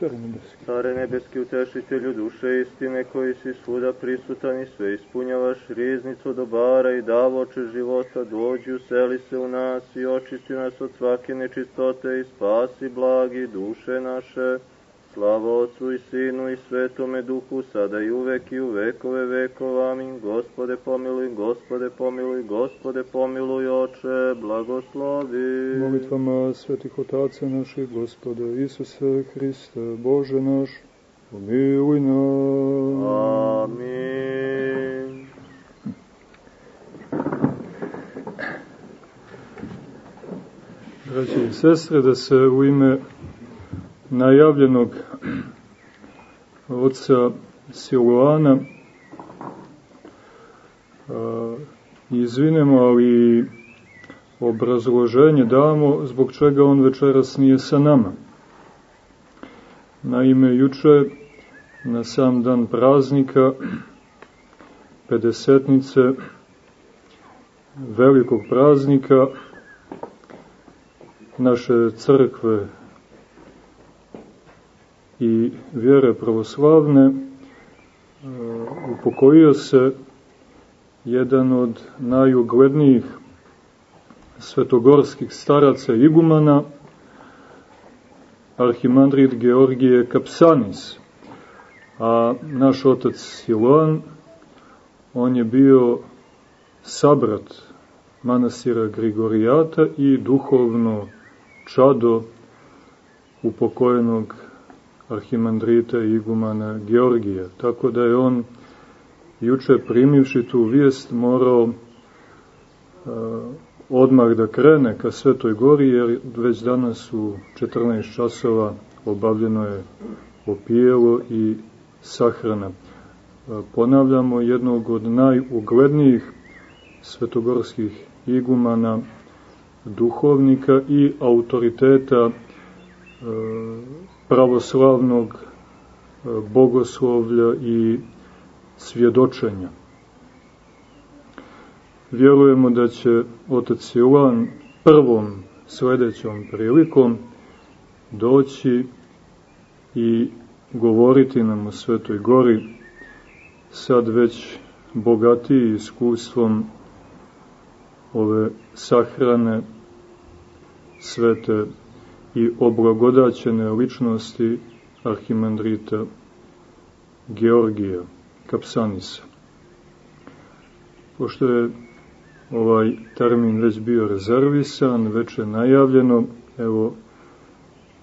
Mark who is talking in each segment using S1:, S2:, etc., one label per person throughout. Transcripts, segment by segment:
S1: Care nebeski.
S2: Care nebeski utešitelju duše istine koji si svuda prisutan i sve ispunjavaš riznicu dobara i davoče života, dođi useli se u nas i očisti nas od svake nečistote i spasi blagi duše naše. Slava Otcu i Sinu i Svetome Duhu, sada i uvek i u vekove vekova. Amin. Gospode pomiluj, Gospode pomiluj, Gospode pomiluj, Oče, blagoslovi.
S1: Molitvama svetih otaca naših, Gospoda Isuse Hriste, Bože naš, pomiluj nas.
S2: Amin.
S1: Braći i sestre, da se u ime najavljenog oca Siluana izvinemo, ali obrazloženje damo zbog čega on večeras nije sa nama. Naime, juče, na sam dan praznika, pedesetnice, velikog praznika, naše crkve i vjere pravoslavne, upokojio se jedan od najuglednijih svetogorskih staraca igumana, arhimandrit Georgije Kapsanis. A naš otac Siloan, on je bio sabrat manasira Grigorijata i duhovno čado upokojenog arhimandrita i igumana Georgija. Tako da je on juče primivši tu vijest morao uh, odmah da krene ka Svetoj gori, jer već danas u 14 časova obavljeno je opijelo i sahrana. Uh, ponavljamo jednog od najuglednijih svetogorskih igumana, duhovnika i autoriteta uh, pravoslavnog e, bogoslovlja i svjedočenja. Vjerujemo da će otac Silan prvom sledećom prilikom doći i govoriti nam o Svetoj gori, sad već bogatiji iskustvom ove sahrane svete i oblagodaćene ličnosti arhimandrita Georgija Kapsanisa. Pošto je ovaj termin već bio rezervisan, već je najavljeno, evo,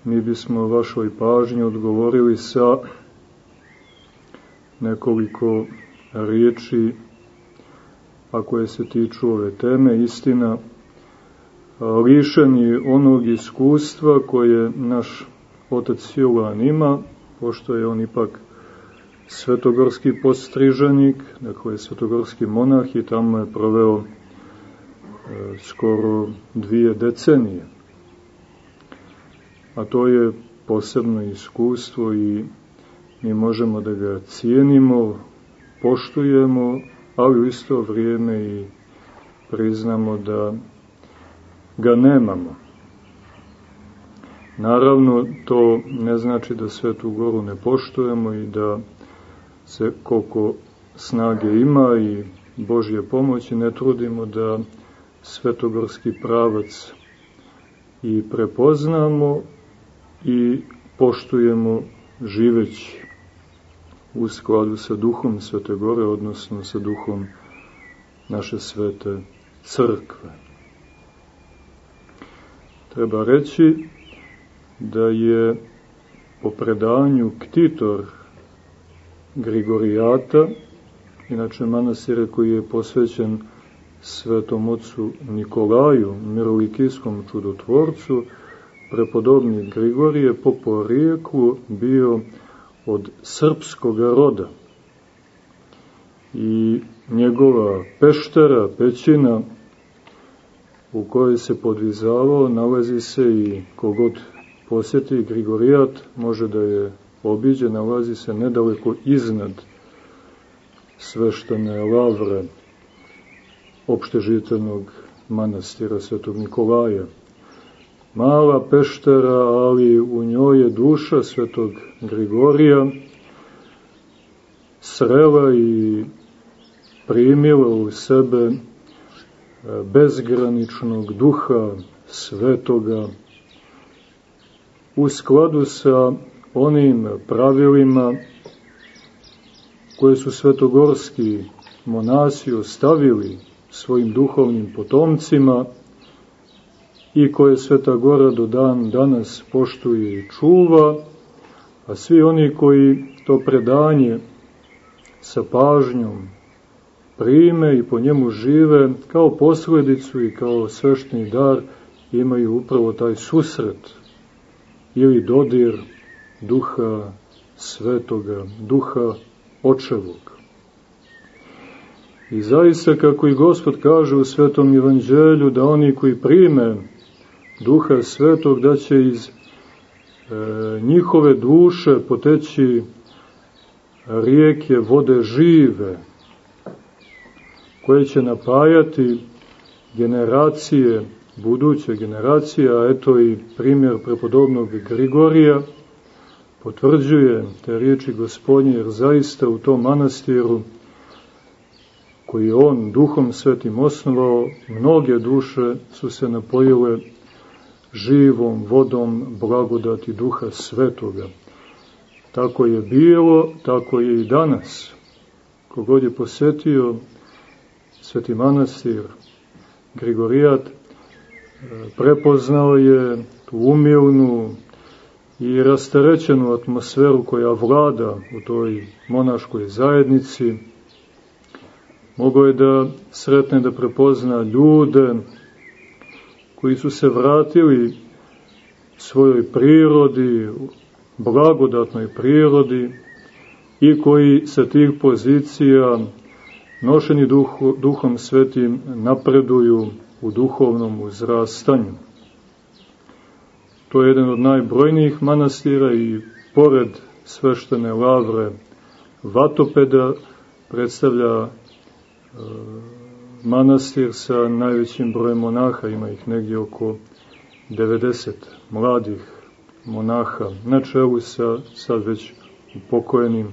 S1: mi bismo vašoj pažnji odgovorili sa nekoliko riječi, a koje se tiču ove teme, istina, lišeni onog iskustva koje naš otac Siluan ima, pošto je on ipak svetogorski postriženik, dakle svetogorski monah i tamo je proveo e, skoro dvije decenije. A to je posebno iskustvo i mi možemo da ga cijenimo, poštujemo, ali u isto vrijeme i priznamo da ga nemamo. Naravno, to ne znači da Svetu Goru ne poštujemo i da se koliko snage ima i Božje pomoći ne trudimo da svetogorski pravac i prepoznamo i poštujemo živeći u skladu sa duhom Svete Gore, odnosno sa duhom naše svete crkve. Treba reći da je po predanju Ktitor Grigorijata, inače manasire koji je posvećen svetom ocu Nikolaju, mirolikijskom čudotvorcu, prepodobni Grigorije po porijeklu bio od srpskog roda. I njegova peštera, pećina, u kojoj se podvizavao nalazi se i kogod posjeti Grigorijat može da je obiđe, nalazi se nedaleko iznad sveštane lavre opštežitelnog manastira Svetog Nikolaja. mala peštera, ali u njoj je duša svetog Grigorija srela i primila u sebe bezgraničnog duha svetoga. U skladu sa onim pravilima koje su svetogorski monasi ostavili svojim duhovnim potomcima i koje Sveta Gora do dan danas poštuje i čuva, a svi oni koji to predanje sa pažnjom prime i po njemu žive, kao posledicu i kao svešteni dar imaju upravo taj susret ili dodir duha svetoga, duha očevog. I zaista, kako i Gospod kaže u Svetom Evanđelju, da oni koji prime duha svetog, da će iz e, njihove duše poteći rijeke vode žive, koje će napajati generacije, buduće generacije, a eto i primjer prepodobnog Grigorija, potvrđuje te riječi gospodnje, jer zaista u tom manastiru koji on duhom svetim osnovao, mnoge duše su se napojile živom vodom blagodati duha svetoga. Tako je bilo, tako je i danas. Kogod je posetio sveti manastir Grigorijat, prepoznao je tu umilnu i rastarećenu atmosferu koja vlada u toj monaškoj zajednici, Mogao je da sretne da prepozna ljude koji su se vratili svojoj prirodi, blagodatnoj prirodi i koji sa tih pozicija nošeni duhu, duhom svetim napreduju u duhovnom uzrastanju. To je jedan od najbrojnijih manastira i pored sveštene lavre Vatopeda predstavlja manastir sa najvećim brojem monaha, ima ih negdje oko 90 mladih monaha, na čelu sa sad već upokojenim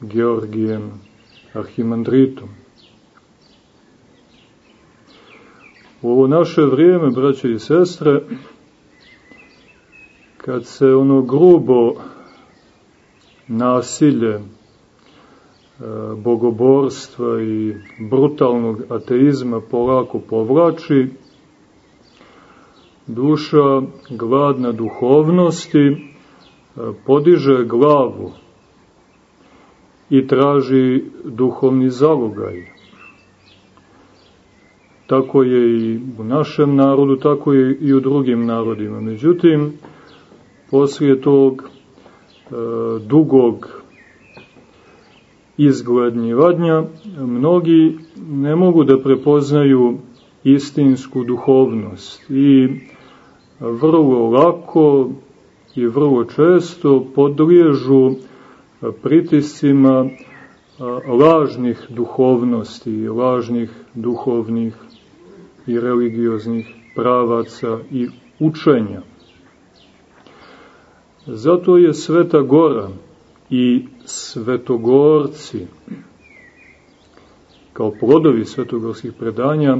S1: Georgijem Arhimandritom. U ovo naše vrijeme, braće i sestre, kad se ono grubo nasilje bogoborstva i brutalnog ateizma polako povlači, duša gladna duhovnosti e, podiže glavu i traži duhovni zalogaj. Tako je i u našem narodu, tako je i u drugim narodima. Međutim, poslije tog e, dugog izglednjivanja, mnogi ne mogu da prepoznaju istinsku duhovnost i vrlo lako i vrlo često podliježu pritiscima lažnih duhovnosti, lažnih duhovnih i religioznih pravaca i učenja. Zato je Sveta Gora i svetogorci, kao plodovi svetogorskih predanja,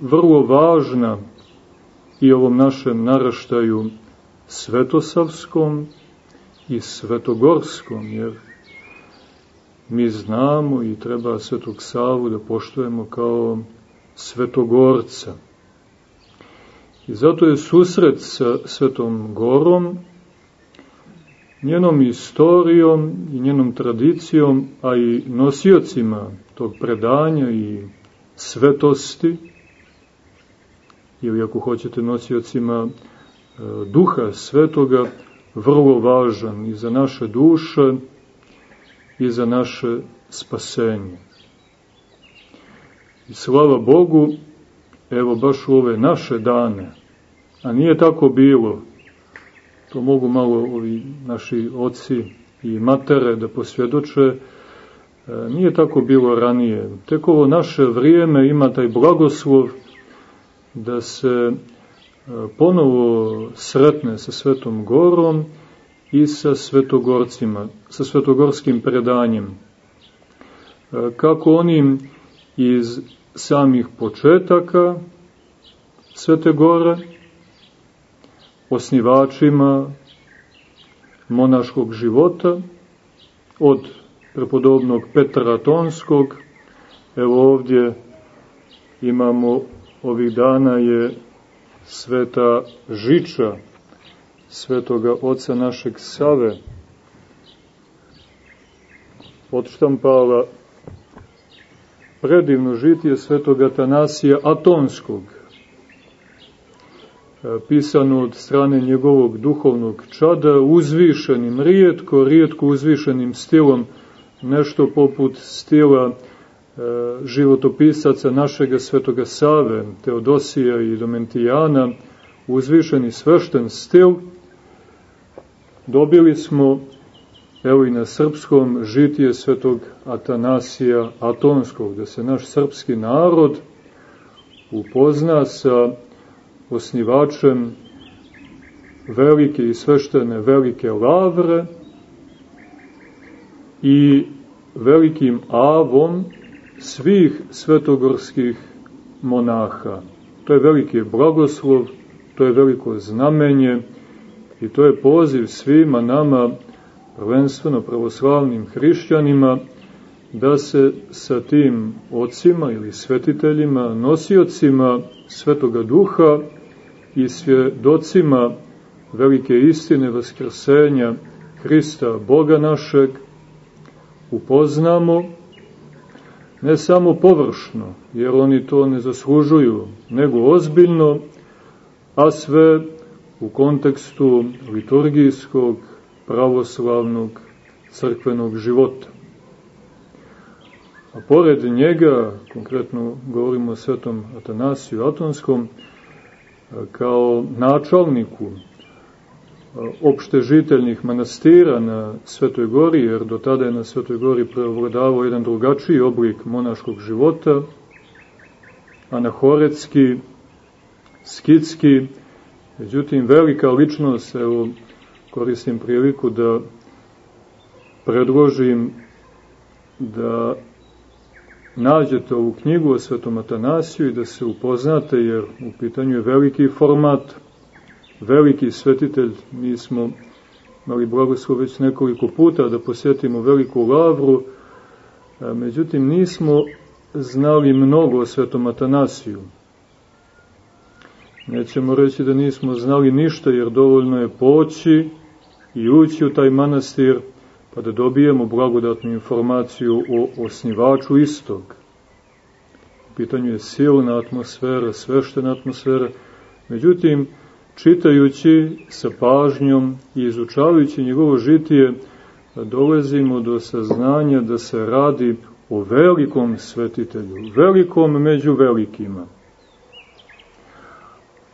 S1: vrlo važna i ovom našem naraštaju svetosavskom i svetogorskom, jer mi znamo i treba Svetog Savu da poštujemo kao svetogorca. I zato je susret sa Svetom Gorom njenom istorijom i njenom tradicijom, a i nosiocima tog predanja i svetosti, ili ako hoćete nosiocima e, duha svetoga, vrlo važan i za naše duše i za naše spasenje. I slava Bogu, evo baš u ove naše dane, a nije tako bilo, to mogu malo ovi naši oci i matere da posvjedoče, e, nije tako bilo ranije. Tek ovo naše vrijeme ima taj blagoslov da se ponovo sretne sa Svetom Gorom i sa svetogorcima, sa svetogorskim predanjem. E, kako onim iz samih početaka Svete Gore, osnivačima monaškog života, od prepodobnog Petra Tonskog, evo ovdje imamo ovih dana je sveta Žiča, svetoga oca našeg Save, odštampala predivno žitije svetoga Tanasija Atonskog, E, pisano od strane njegovog duhovnog čada, uzvišenim, rijetko, rijetko uzvišenim stilom, nešto poput stila životopisaca našega svetoga Save, Teodosija i Domentijana, uzvišeni svešten stil, dobili smo, evo i na srpskom, žitije svetog Atanasija Atonskog, da se naš srpski narod upozna sa osnivačem velike i sveštene velike lavre i velikim avom svih svetogorskih monaha. To je veliki blagoslov, to je veliko znamenje i to je poziv svima nama, prvenstveno pravoslavnim hrišćanima, da se sa tim ocima ili svetiteljima, nosiocima Svetoga Duha i svjedocima velike istine Vaskrsenja Hrista, Boga našeg, upoznamo ne samo površno, jer oni to ne zaslužuju, nego ozbiljno, a sve u kontekstu liturgijskog, pravoslavnog, crkvenog života. A pored njega, konkretno govorimo o svetom Atanasiju Atonskom, kao načalniku opštežiteljnih manastira na Svetoj gori, jer do tada je na Svetoj gori preovladavao jedan drugačiji oblik monaškog života, anahoretski, skitski, međutim velika ličnost, evo koristim priliku da predložim da nađete ovu knjigu o Svetom Atanasiju i da se upoznate, jer u pitanju je veliki format, veliki svetitelj. Mi smo imali blagoslov već nekoliko puta da posjetimo veliku lavru, međutim nismo znali mnogo o Svetom Atanasiju. Nećemo reći da nismo znali ništa, jer dovoljno je poći i ući u taj manastir, pa da dobijemo blagodatnu informaciju o osnivaču istog. U pitanju je silna atmosfera, sveštena atmosfera, međutim, čitajući sa pažnjom i izučavajući njegovo žitije, dolazimo do saznanja da se radi o velikom svetitelju, velikom među velikima.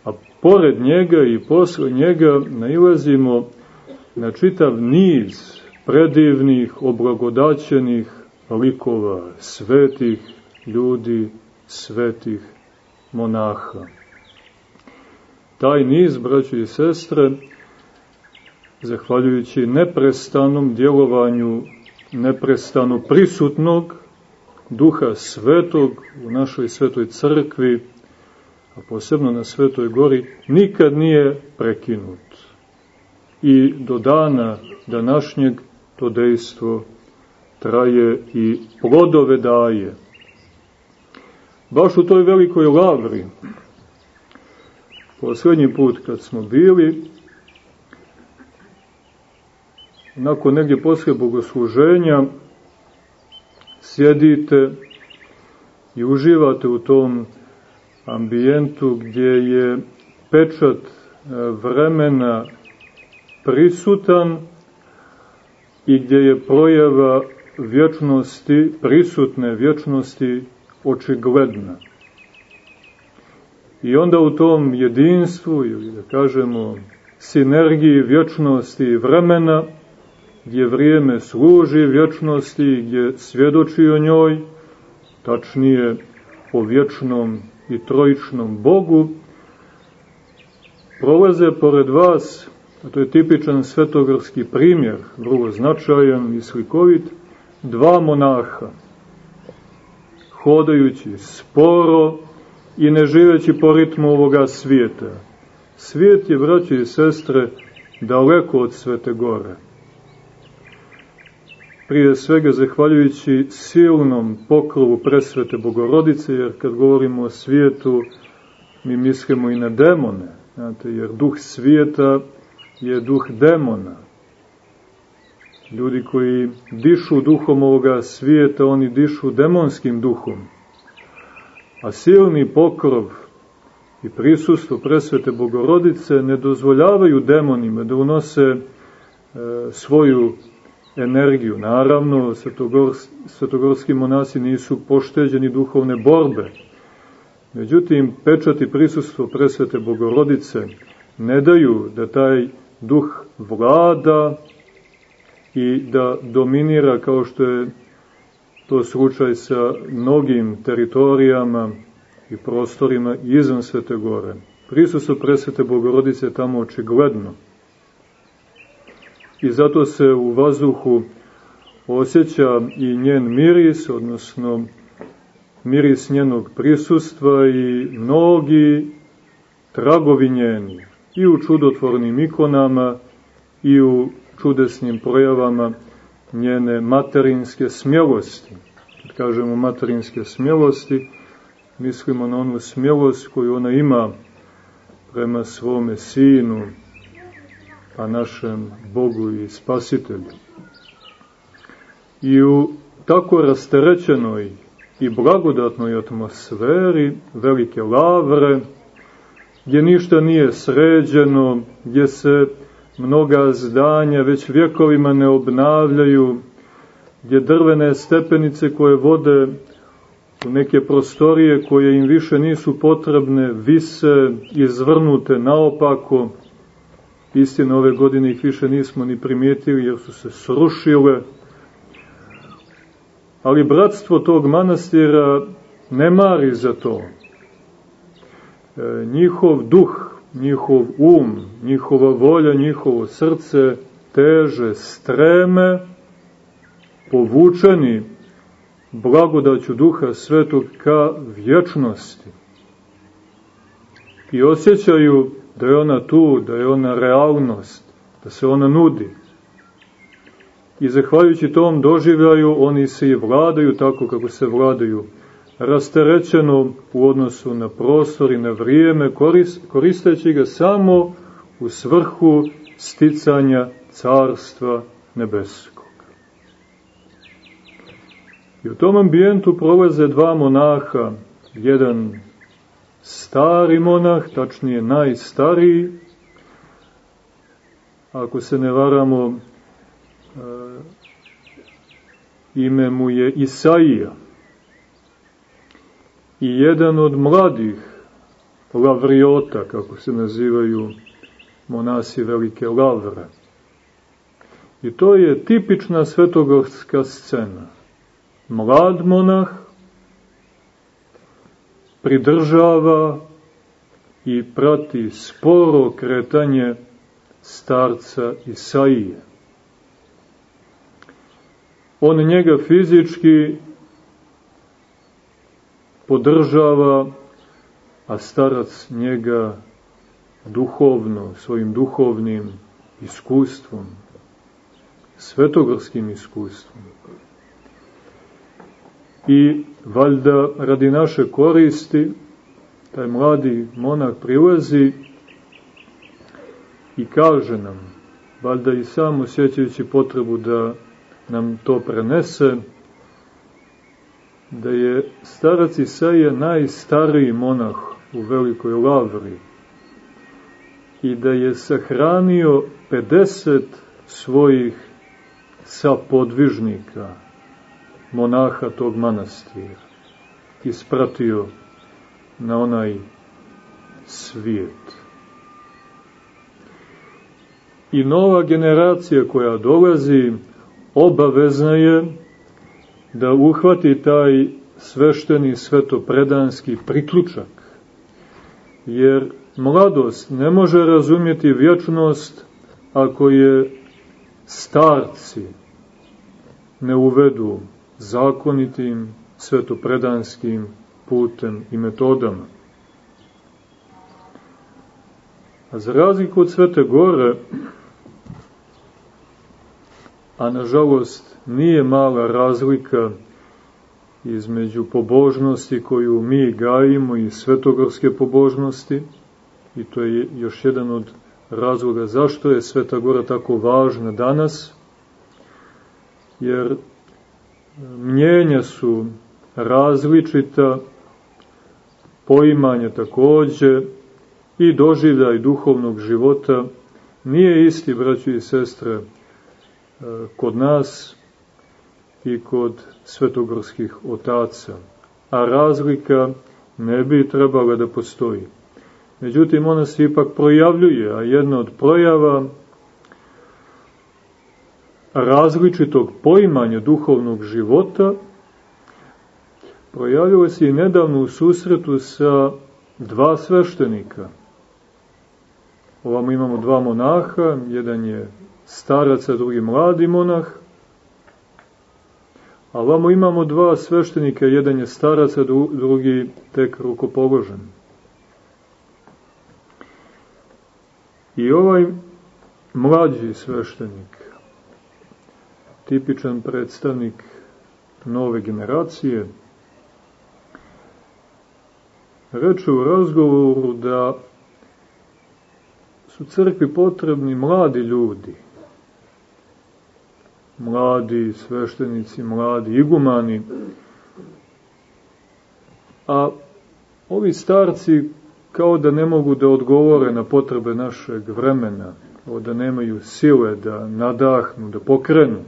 S1: A pored njega i posle njega nailazimo na čitav niz predivnih, oblagodaćenih likova, svetih ljudi, svetih monaha. Taj niz, braćo i sestre, zahvaljujući neprestanom djelovanju neprestano prisutnog duha svetog u našoj svetoj crkvi, a posebno na svetoj gori, nikad nije prekinut. I do dana današnjeg to dejstvo traje i plodove daje. Baš u toj velikoj lavri, poslednji put kad smo bili, nakon negdje posle bogosluženja, sjedite i uživate u tom ambijentu gdje je pečat e, vremena prisutan, i gdje je projava vječnosti, prisutne vječnosti očigledna. I onda u tom jedinstvu, ili da kažemo sinergiji vječnosti i vremena, gdje vrijeme služi vječnosti, gdje svjedoči o njoj, tačnije o vječnom i trojičnom Bogu, prolaze pored vas, a to je tipičan svetogorski primjer, vrlo značajan i slikovit, dva monaha, hodajući sporo i ne živeći po ritmu ovoga svijeta. Svijet je, braće i sestre, daleko od Svete Gore. Prije svega zahvaljujući silnom pokrovu presvete Bogorodice, jer kad govorimo o svijetu, mi mislimo i na demone, znate, jer duh svijeta je duh demona. Ljudi koji dišu duhom ovoga svijeta, oni dišu demonskim duhom. A silni pokrov i prisustvo presvete Bogorodice ne dozvoljavaju demonima da unose e, svoju energiju. Naravno, svetogorski, svetogorski monasi nisu pošteđeni duhovne borbe. Međutim, pečati prisustvo presvete Bogorodice ne daju da taj duh vlada i da dominira kao što je to slučaj sa mnogim teritorijama i prostorima izvan Svete Gore. Prisustvo presvete Bogorodice je tamo očigledno. I zato se u vazduhu osjeća i njen miris, odnosno miris njenog prisustva i mnogi tragovi njeni i u čudotvornim ikonama i u čudesnim projavama njene materinske smjelosti. Kad kažemo materinske smjelosti, mislimo na onu smjelost koju ona ima prema svome sinu, a našem Bogu i Spasitelju. I u tako rasterećenoj i blagodatnoj atmosferi velike lavre, gdje ništa nije sređeno, gdje se mnoga zdanja već vjekovima ne obnavljaju, gdje drvene stepenice koje vode u neke prostorije koje im više nisu potrebne, vise, izvrnute naopako, istina ove godine ih više nismo ni primijetili jer su se srušile, ali bratstvo tog manastira ne mari za to. E, njihov duh, njihov um, njihova volja, njihovo srce teže, streme, povučeni blagodaću duha svetog ka vječnosti. I osjećaju da je ona tu, da je ona realnost, da se ona nudi. I zahvaljujući tom doživljaju, oni se i vladaju tako kako se vladaju rasterećeno u odnosu na prostor i na vrijeme, koristeći ga samo u svrhu sticanja carstva nebeskog. I u tom ambijentu prolaze dva monaha, jedan stari monah, tačnije najstariji, ako se ne varamo, e, ime mu je Isaija, i jedan od mladih lavriota, kako se nazivaju monasi Velike Lavre. I to je tipična svetogorska scena. Mlad monah pridržava i prati sporo kretanje starca Isaije. On njega fizički podržava, a starac njega duhovno, svojim duhovnim iskustvom, svetogorskim iskustvom. I valjda radi naše koristi, taj mladi monak prilazi i kaže nam, valjda i sam osjećajući potrebu da nam to prenese, da je starac Isaija najstariji monah u Velikoj Lavri i da je sahranio 50 svojih sapodvižnika, monaha tog manastira, ispratio na onaj svijet. I nova generacija koja dolazi obavezna je da uhvati taj svešteni svetopredanski priključak. Jer mladost ne može razumjeti vječnost ako je starci ne uvedu zakonitim svetopredanskim putem i metodama. A za razliku od Svete Gore, a nažalost nije mala razlika između pobožnosti koju mi gajimo i svetogorske pobožnosti, i to je još jedan od razloga zašto je Sveta Gora tako važna danas, jer mnjenja su različita, poimanje takođe i doživljaj duhovnog života. Nije isti, braći i sestre, kod nas i kod svetogorskih otaca, a razlika ne bi trebala da postoji. Međutim, ona se ipak projavljuje, a jedna od projava različitog poimanja duhovnog života projavilo se i nedavno u susretu sa dva sveštenika. Ovamo imamo dva monaha, jedan je starac, a drugi mladi monah, a ovamo imamo dva sveštenika, jedan je starac, a drugi tek rukopoložen. I ovaj mlađi sveštenik, tipičan predstavnik nove generacije, reče u razgovoru da su crkvi potrebni mladi ljudi, mladi sveštenici, mladi igumani, a ovi starci kao da ne mogu da odgovore na potrebe našeg vremena, da nemaju sile da nadahnu, da pokrenu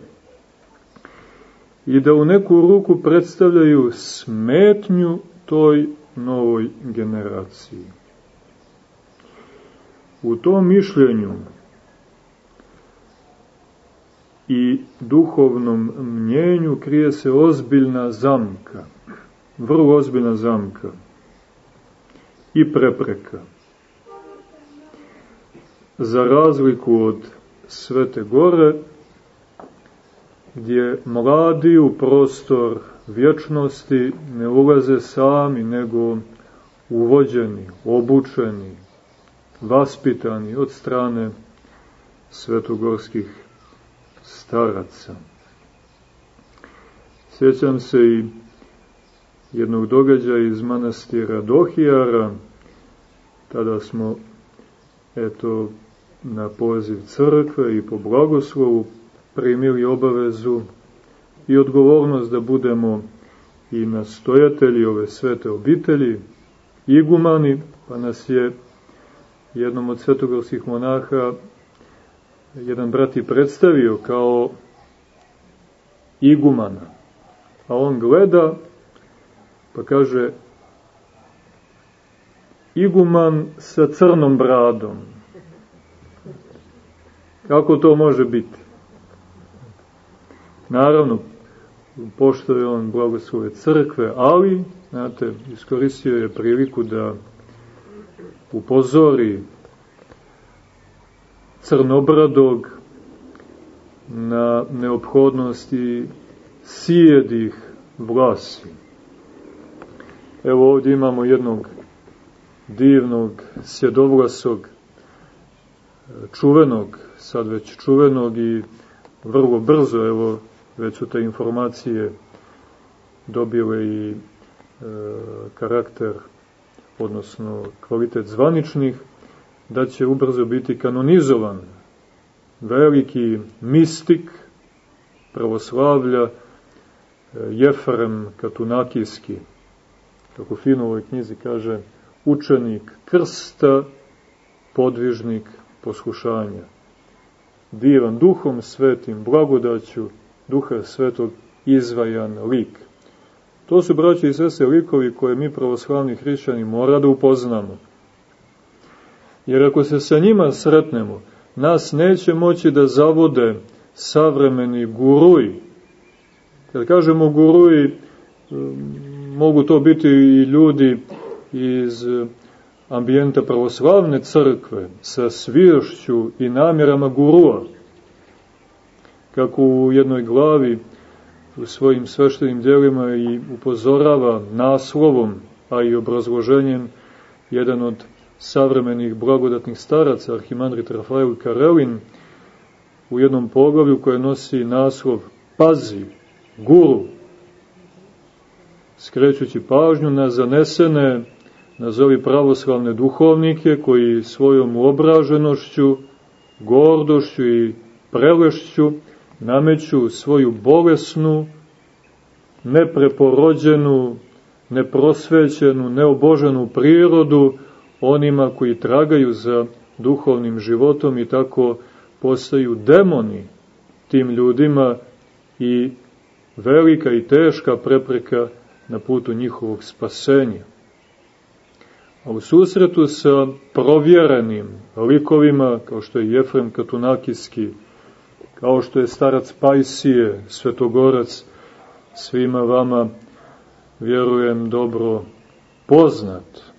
S1: i da u neku ruku predstavljaju smetnju toj novoj generaciji. U tom mišljenju i duhovnom mnjenju krije se ozbiljna zamka, vrlo ozbiljna zamka i prepreka. Za razliku od Svete Gore, gdje mladi u prostor vječnosti ne ulaze sami, nego uvođeni, obučeni, vaspitani od strane svetogorskih staraca. Sjećam se i jednog događaja iz manastira Dohijara, tada smo, eto, na poziv crkve i po blagoslovu primili obavezu i odgovornost da budemo i nastojatelji ove svete obitelji, igumani, pa nas je jednom od svetogorskih monaha jedan brat i predstavio kao igumana. A on gleda, pa kaže, iguman sa crnom bradom. Kako to može biti? Naravno, pošto je on blagoslove crkve, ali, znate, iskoristio je priliku da upozori crnobradog na neophodnosti sijedih vlasi. Evo ovdje imamo jednog divnog, sjedovlasog, čuvenog, sad već čuvenog i vrlo brzo, evo, već su te informacije dobile i e, karakter, odnosno kvalitet zvaničnih, da će ubrzo biti kanonizovan veliki mistik pravoslavlja e, Jefrem Katunakijski, kako fino u ovoj knjizi kaže, učenik krsta, podvižnik poslušanja. Divan duhom svetim, blagodaću, duha svetog izvajan lik. To su, braći i sese, likovi koje mi pravoslavni hrišćani mora da upoznamo. Jer ako se sa njima sretnemo, nas neće moći da zavode savremeni guruji. Kad kažemo guruji, mogu to biti i ljudi iz ambijenta pravoslavne crkve sa sviješću i namjerama gurua, kako u jednoj glavi u svojim sveštenim djelima i upozorava naslovom, a i obrazloženjem jedan od savremenih blagodatnih staraca, Arhimandrit Rafael Karelin, u jednom poglavlju koje nosi naslov Pazi, guru, skrećući pažnju na zanesene, nazovi pravoslavne duhovnike koji svojom uobraženošću, gordošću i prelešću nameću svoju bolesnu, nepreporođenu, neprosvećenu, neoboženu prirodu onima koji tragaju za duhovnim životom i tako postaju demoni tim ljudima i velika i teška prepreka na putu njihovog spasenja. A u susretu sa provjerenim likovima, kao što je Jefrem Katunakijski, kao što je starac Pajsije, svetogorac, svima vama, vjerujem, dobro poznat.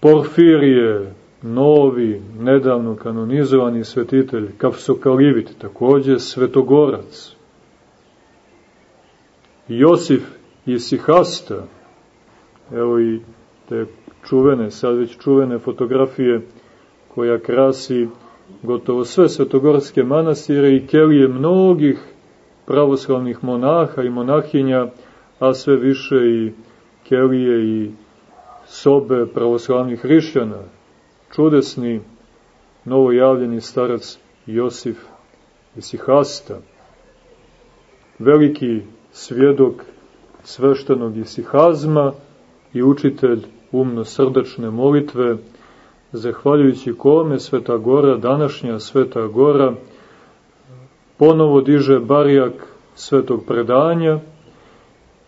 S1: Porfirije, novi, nedavno kanonizovani svetitelj, Kafsokalivit, takođe svetogorac. Josif Isihasta, evo i te čuvene, sad već čuvene fotografije koja krasi gotovo sve svetogorske manastire i kelije mnogih pravoslavnih monaha i monahinja, a sve više i kelije i sobe pravoslavnih hrišćana. Čudesni novojavljeni starac Josif Isihasta, veliki svjedok sveštenog isihazma i učitelj umno-srdačne molitve, zahvaljujući kome Sveta Gora, današnja Sveta Gora, ponovo diže barijak svetog predanja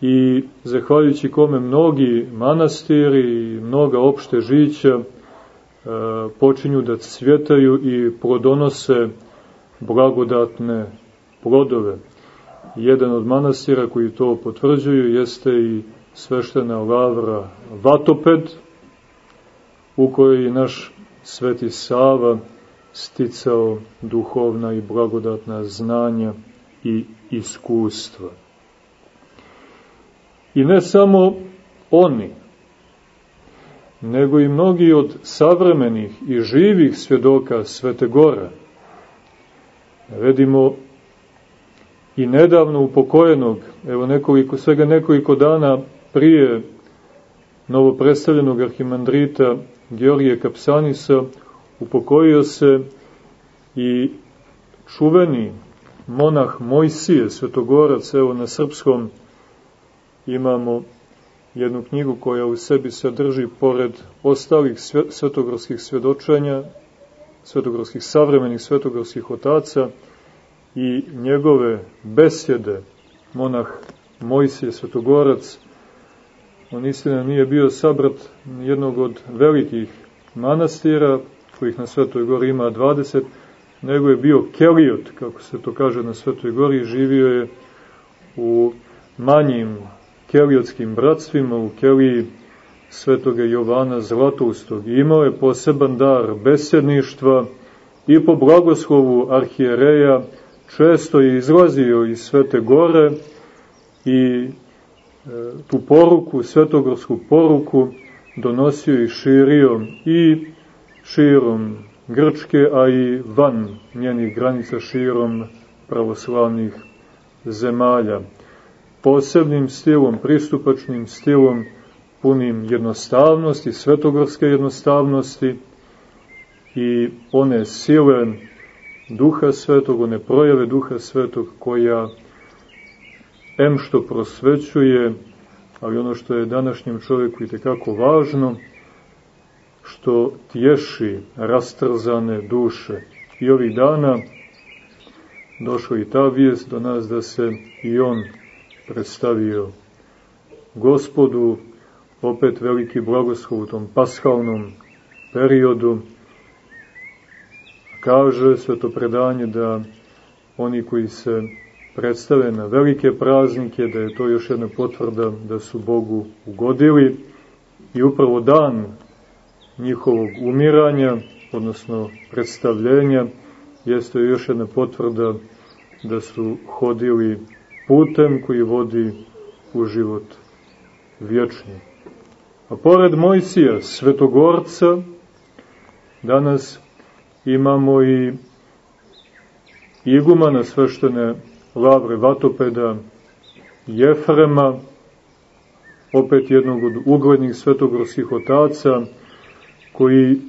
S1: i zahvaljujući kome mnogi manastiri i mnoga opšte žića e, počinju da cvjetaju i plodonose blagodatne plodove. Jedan od manastira koji to potvrđuju jeste i sveštena lavra Vatoped, u kojoj je naš sveti Sava sticao duhovna i blagodatna znanja i iskustva. I ne samo oni, nego i mnogi od savremenih i živih svjedoka Svete Gore. Vedimo i nedavno upokojenog, evo nekoliko, svega nekoliko dana prije novopredstavljenog arhimandrita Georgije Kapsanisa, upokojio se i čuveni monah Mojsije, svetogorac, evo na srpskom imamo jednu knjigu koja u sebi sadrži, pored ostalih svetogorskih svedočenja, svetogorskih savremenih svetogorskih otaca i njegove besjede, monah Mojsije, svetogorac, on istina nije bio sabrat jednog od velikih manastira, kojih na Svetoj gori ima 20, nego je bio Kelijot, kako se to kaže na Svetoj gori, živio je u manjim keliotskim bratstvima, u Keliji svetoga Jovana Zlatoustog. Imao je poseban dar besedništva i po blagoslovu arhijereja često je izlazio iz Svete gore i tu poruku, svetogorsku poruku, donosio i širio i širom Grčke, a i van njenih granica širom pravoslavnih zemalja. Posebnim stilom, pristupačnim stilom, punim jednostavnosti, svetogorske jednostavnosti i one sile duha svetog, one projave duha svetog koja em što prosvećuje, ali ono što je današnjem čovjeku i tekako važno, što tješi rastrzane duše. I ovih dana došla i ta vijest do nas da se i on predstavio gospodu, opet veliki blagoslov u tom paskalnom periodu. Kaže sveto predanje da oni koji se predstave na velike praznike, da je to još jedna potvrda da su Bogu ugodili i upravo dan njihovog umiranja, odnosno predstavljenja, jeste još jedna potvrda da su hodili putem koji vodi u život vječni. A pored Mojsija, svetogorca, danas imamo i igumana sveštene Lavre Vatopeda, Jefrema, opet jednog od uglednih svetogorskih otaca, koji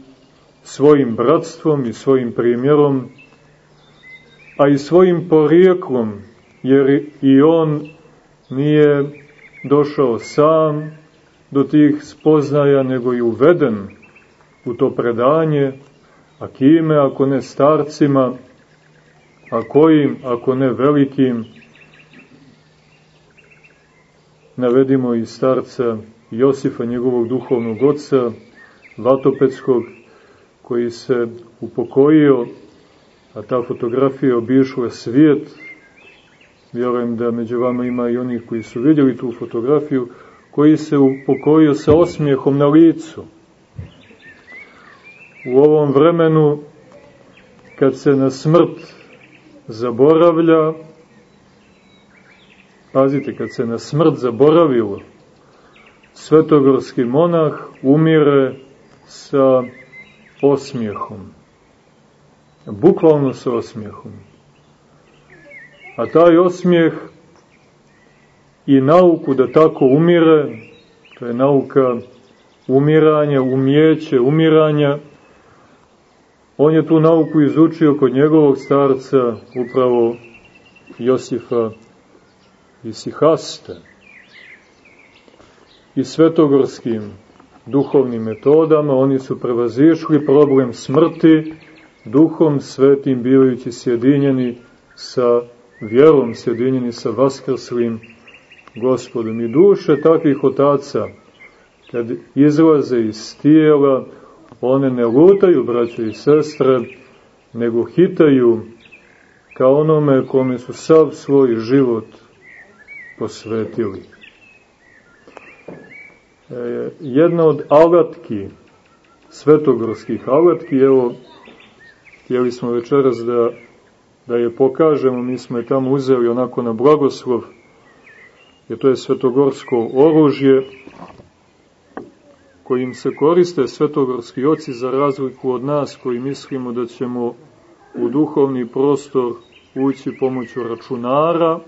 S1: svojim bratstvom i svojim primjerom, a i svojim porijeklom, jer i on nije došao sam do tih spoznaja, nego i uveden u to predanje, a kime, ako ne starcima, a kojim, ako ne velikim, navedimo i starca Josifa, njegovog duhovnog oca, Vatopetskog, koji se upokojio, a ta fotografija obišla svijet, vjerujem da među vama ima i onih koji su vidjeli tu fotografiju, koji se upokojio sa osmijehom na licu. U ovom vremenu, kad se na smrt zaboravlja, pazite, kad se na smrt zaboravilo, svetogorski monah umire sa osmijehom. Bukvalno sa osmijehom. A taj osmijeh i nauku da tako umire, to je nauka umiranja, umjeće umiranja, on je tu nauku izučio kod njegovog starca, upravo Josifa Isihaste. I svetogorskim duhovnim metodama oni su prevazišli problem smrti, duhom svetim bivajući sjedinjeni sa vjerom, sjedinjeni sa vaskrslim gospodom. I duše takvih otaca, kad izlaze iz tijela, one ne lutaju, braće i sestre, nego hitaju ka onome kome su sav svoj život posvetili. E, jedna od alatki, svetogorskih alatki, evo, htjeli smo večeras da, da je pokažemo, mi smo je tamo uzeli onako na blagoslov, jer to je svetogorsko oružje, kojim se koriste svetogorski oci za razliku od nas koji mislimo da ćemo u duhovni prostor ući pomoću računara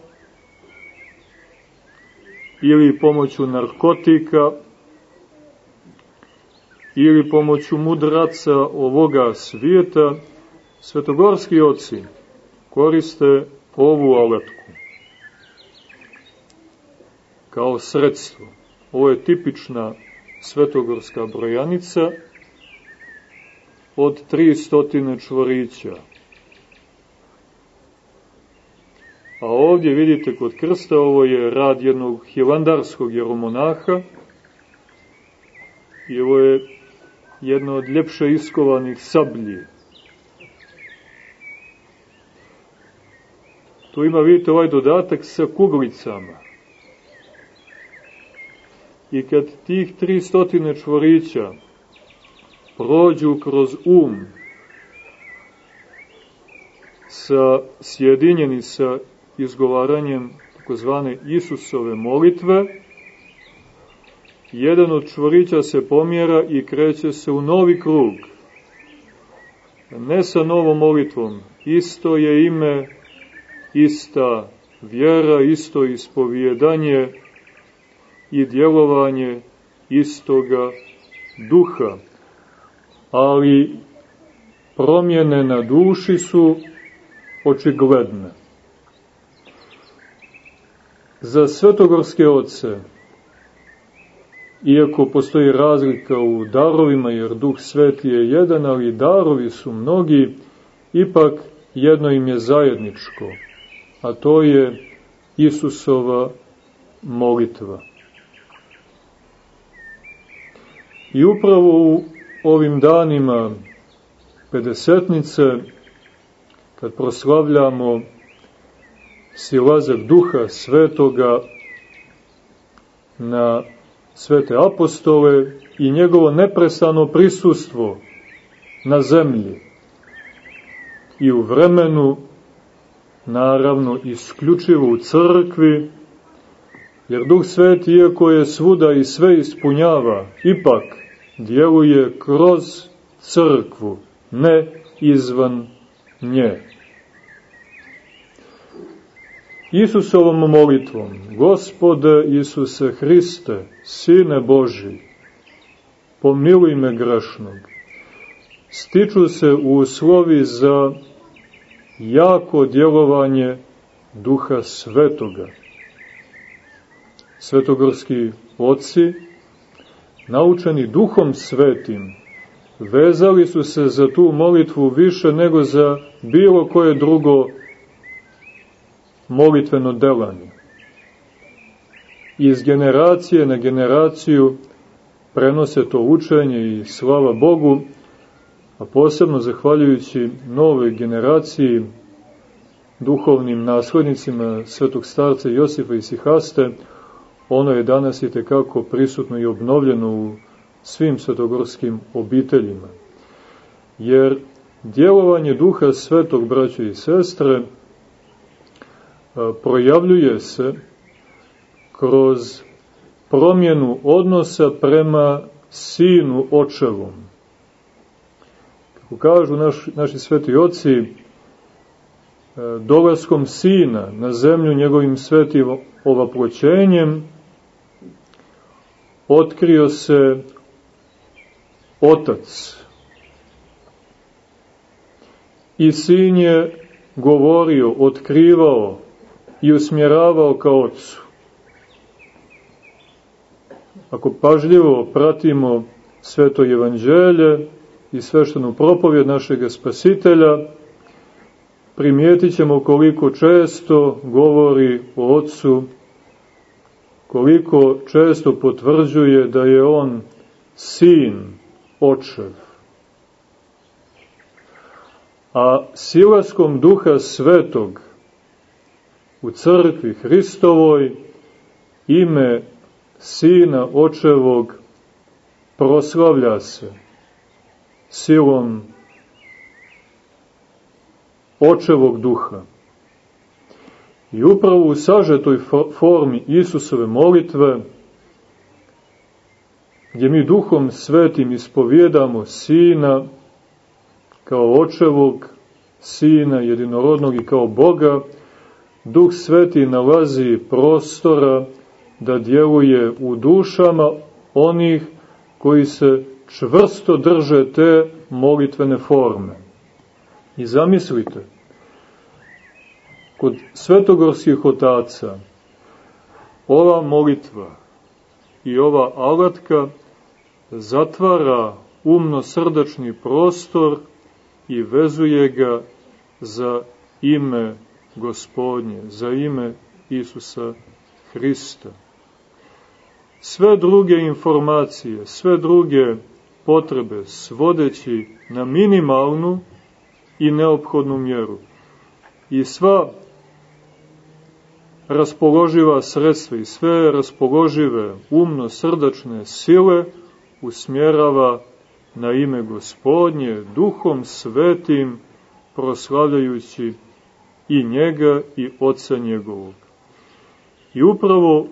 S1: ili pomoću narkotika ili pomoću mudraca ovoga svijeta, svetogorski oci koriste ovu aletku kao sredstvo. Ovo je tipična svetogorska brojanica od 300 čvorića. A ovdje vidite kod krsta, ovo je rad jednog hilandarskog jeromonaha i ovo je jedna od ljepše iskovanih sablji. Tu ima, vidite, ovaj dodatak sa kuglicama i kad tih 300 čvorića prođu kroz um sa sjedinjeni sa izgovaranjem takozvane Isusove molitve, jedan od čvorića se pomjera i kreće se u novi krug. Ne sa novom molitvom, isto je ime, ista vjera, isto ispovjedanje, i djelovanje istoga duha. Ali promjene na duši su očigledne. Za svetogorske oce, iako postoji razlika u darovima, jer duh sveti je jedan, ali darovi su mnogi, ipak jedno im je zajedničko, a to je Isusova molitva. I upravo u ovim danima Pedesetnice, kad proslavljamo silazak duha svetoga na svete apostole i njegovo neprestano prisustvo na zemlji i u vremenu, naravno isključivo u crkvi, jer Duh Sveti, iako je svuda i sve ispunjava, ipak djeluje kroz crkvu, ne izvan nje. Isusovom molitvom, Gospode Isuse Hriste, Sine Boži, pomiluj me grešnog, stiču se uslovi za jako djelovanje Duha Svetoga. Svetogorski oci, naučeni Duhom Svetim, vezali su se za tu molitvu više nego za bilo koje drugo molitveno delanje. Iz generacije na generaciju prenose to učenje i slava Bogu, a posebno zahvaljujući nove generaciji duhovnim naslednicima svetog starca Josifa i Sihaste, ono je danas i tekako prisutno i obnovljeno u svim svetogorskim obiteljima. Jer djelovanje duha svetog braća i sestre projavljuje se kroz promjenu odnosa prema sinu očevom. Kako kažu naš, naši sveti oci, dolaskom sina na zemlju njegovim svetim ovaploćenjem, otkrio se otac. I sin je govorio, otkrivao i usmjeravao kao ocu. Ako pažljivo pratimo sveto evanđelje i sveštenu propovjed našeg spasitelja, primijetit ćemo koliko često govori o ocu, koliko često potvrđuje da je on sin očev. A silaskom duha svetog u crkvi Hristovoj ime Sina Očevog proslavlja se silom Očevog duha. I upravo u sažetoj formi Isusove molitve, gdje mi duhom svetim ispovjedamo Sina kao Očevog, Sina jedinorodnog i kao Boga, Duh Sveti nalazi prostora da djeluje u dušama onih koji se čvrsto drže te molitvene forme. I zamislite, kod svetogorskih otaca ova molitva i ova alatka zatvara umno-srdačni prostor i vezuje ga za ime gospodnje, za ime Isusa Hrista. Sve druge informacije, sve druge potrebe svodeći na minimalnu i neophodnu mjeru. I sva raspoloživa sredstva i sve raspoložive umno-srdačne sile usmjerava na ime gospodnje, duhom svetim, proslavljajući i njega i oca njegovog. I upravo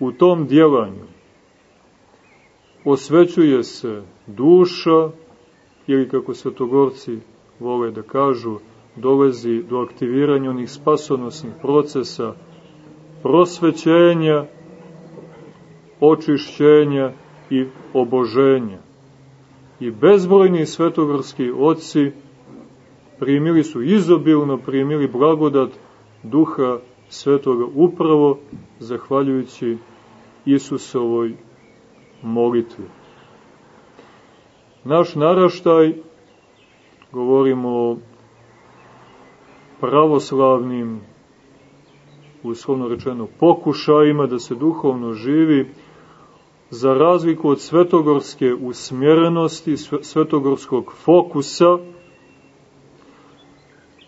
S1: u tom djelanju osvećuje se duša, ili kako svetogorci vole da kažu, dolazi do aktiviranja onih spasonosnih procesa prosvećenja, očišćenja i oboženja. I bezbrojni svetogorski oci primili su izobilno, primili blagodat duha svetoga upravo zahvaljujući Isusovoj molitvi. Naš naraštaj, govorimo o pravoslavnim, uslovno rečeno, pokušajima da se duhovno živi, za razliku od svetogorske usmjerenosti, svetogorskog fokusa,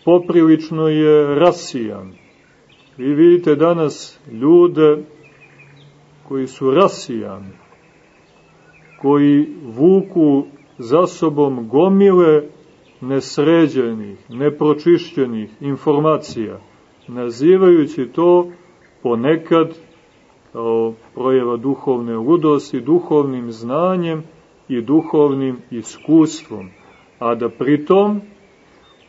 S1: poprilično je rasijan Vi vidite danas ljude koji su rasijani, koji vuku za sobom gomile nesređenih, nepročišćenih informacija, nazivajući to ponekad kao projeva duhovne ludosti, duhovnim znanjem i duhovnim iskustvom, a da pritom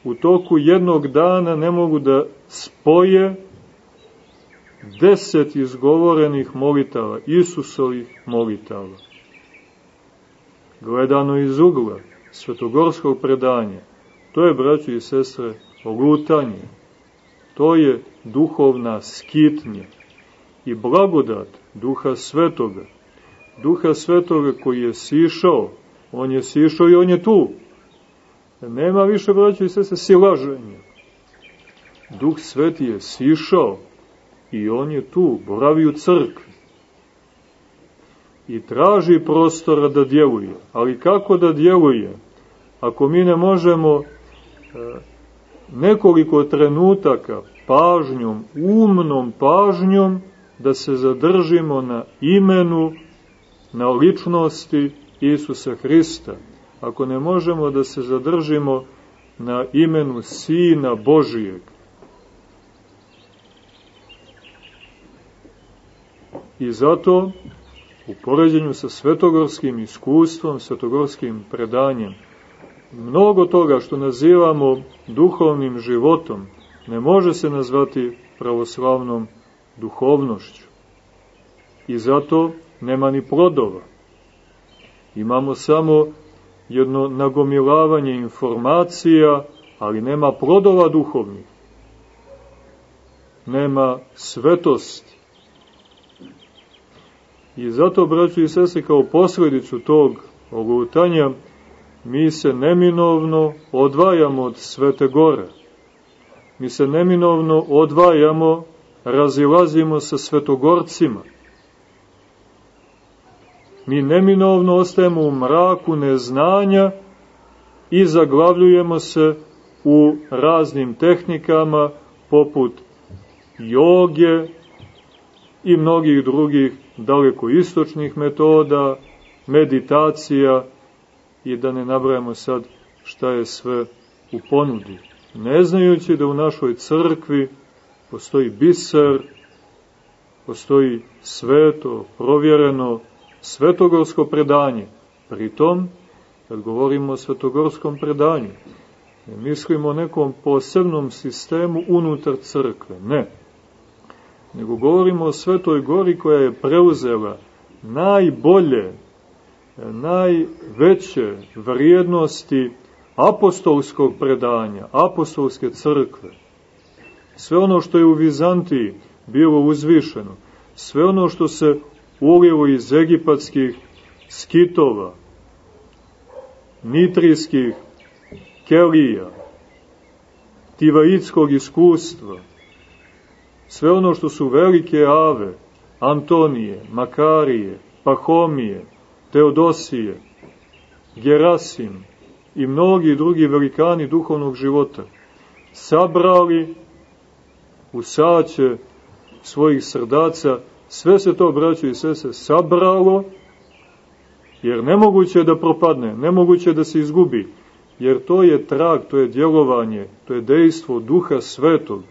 S1: u toku jednog dana ne mogu da spoje deset izgovorenih molitava, Isusovih molitava. Gledano iz ugla svetogorskog predanja, to je, braći i sestre, lutanje, to je duhovna skitnja i blagodat Duha Svetoga. Duha Svetoga koji je sišao, on je sišao i on je tu. Nema više, braći i sestre, silaženja. Duh Sveti je sišao i on je tu, boravi u crkvi. I traži prostora da djeluje. Ali kako da djeluje? Ako mi ne možemo e, nekoliko trenutaka pažnjom, umnom pažnjom, da se zadržimo na imenu, na ličnosti Isusa Hrista. Ako ne možemo da se zadržimo na imenu Sina Božijeg, I zato, u poređenju sa svetogorskim iskustvom, svetogorskim predanjem, mnogo toga što nazivamo duhovnim životom ne može se nazvati pravoslavnom duhovnošću. I zato nema ni plodova. Imamo samo jedno nagomilavanje informacija, ali nema plodova duhovnih. Nema svetosti. I zato, braću i sese, kao posledicu tog ogutanja, mi se neminovno odvajamo od Svete Gore. Mi se neminovno odvajamo, razilazimo sa svetogorcima. Mi neminovno ostajemo u mraku neznanja i zaglavljujemo se u raznim tehnikama poput joge i mnogih drugih daleko istočnih metoda, meditacija i da ne nabrajamo sad šta je sve u ponudi. Ne znajući da u našoj crkvi postoji biser, postoji sveto, provjereno, svetogorsko predanje. Pritom, kad govorimo o svetogorskom predanju, ne mislimo o nekom posebnom sistemu unutar crkve, ne nego govorimo o Svetoj Gori koja je preuzela najbolje, najveće vrijednosti apostolskog predanja, apostolske crkve. Sve ono što je u Vizantiji bilo uzvišeno, sve ono što se ulilo iz egipatskih skitova, nitrijskih kelija, tivaitskog iskustva, sve ono što su velike ave, Antonije, Makarije, Pahomije, Teodosije, Gerasim i mnogi drugi velikani duhovnog života, sabrali u saće svojih srdaca, sve se to, braćo i sese, sabralo, jer nemoguće je da propadne, nemoguće je da se izgubi, jer to je trag, to je djelovanje, to je dejstvo duha svetog,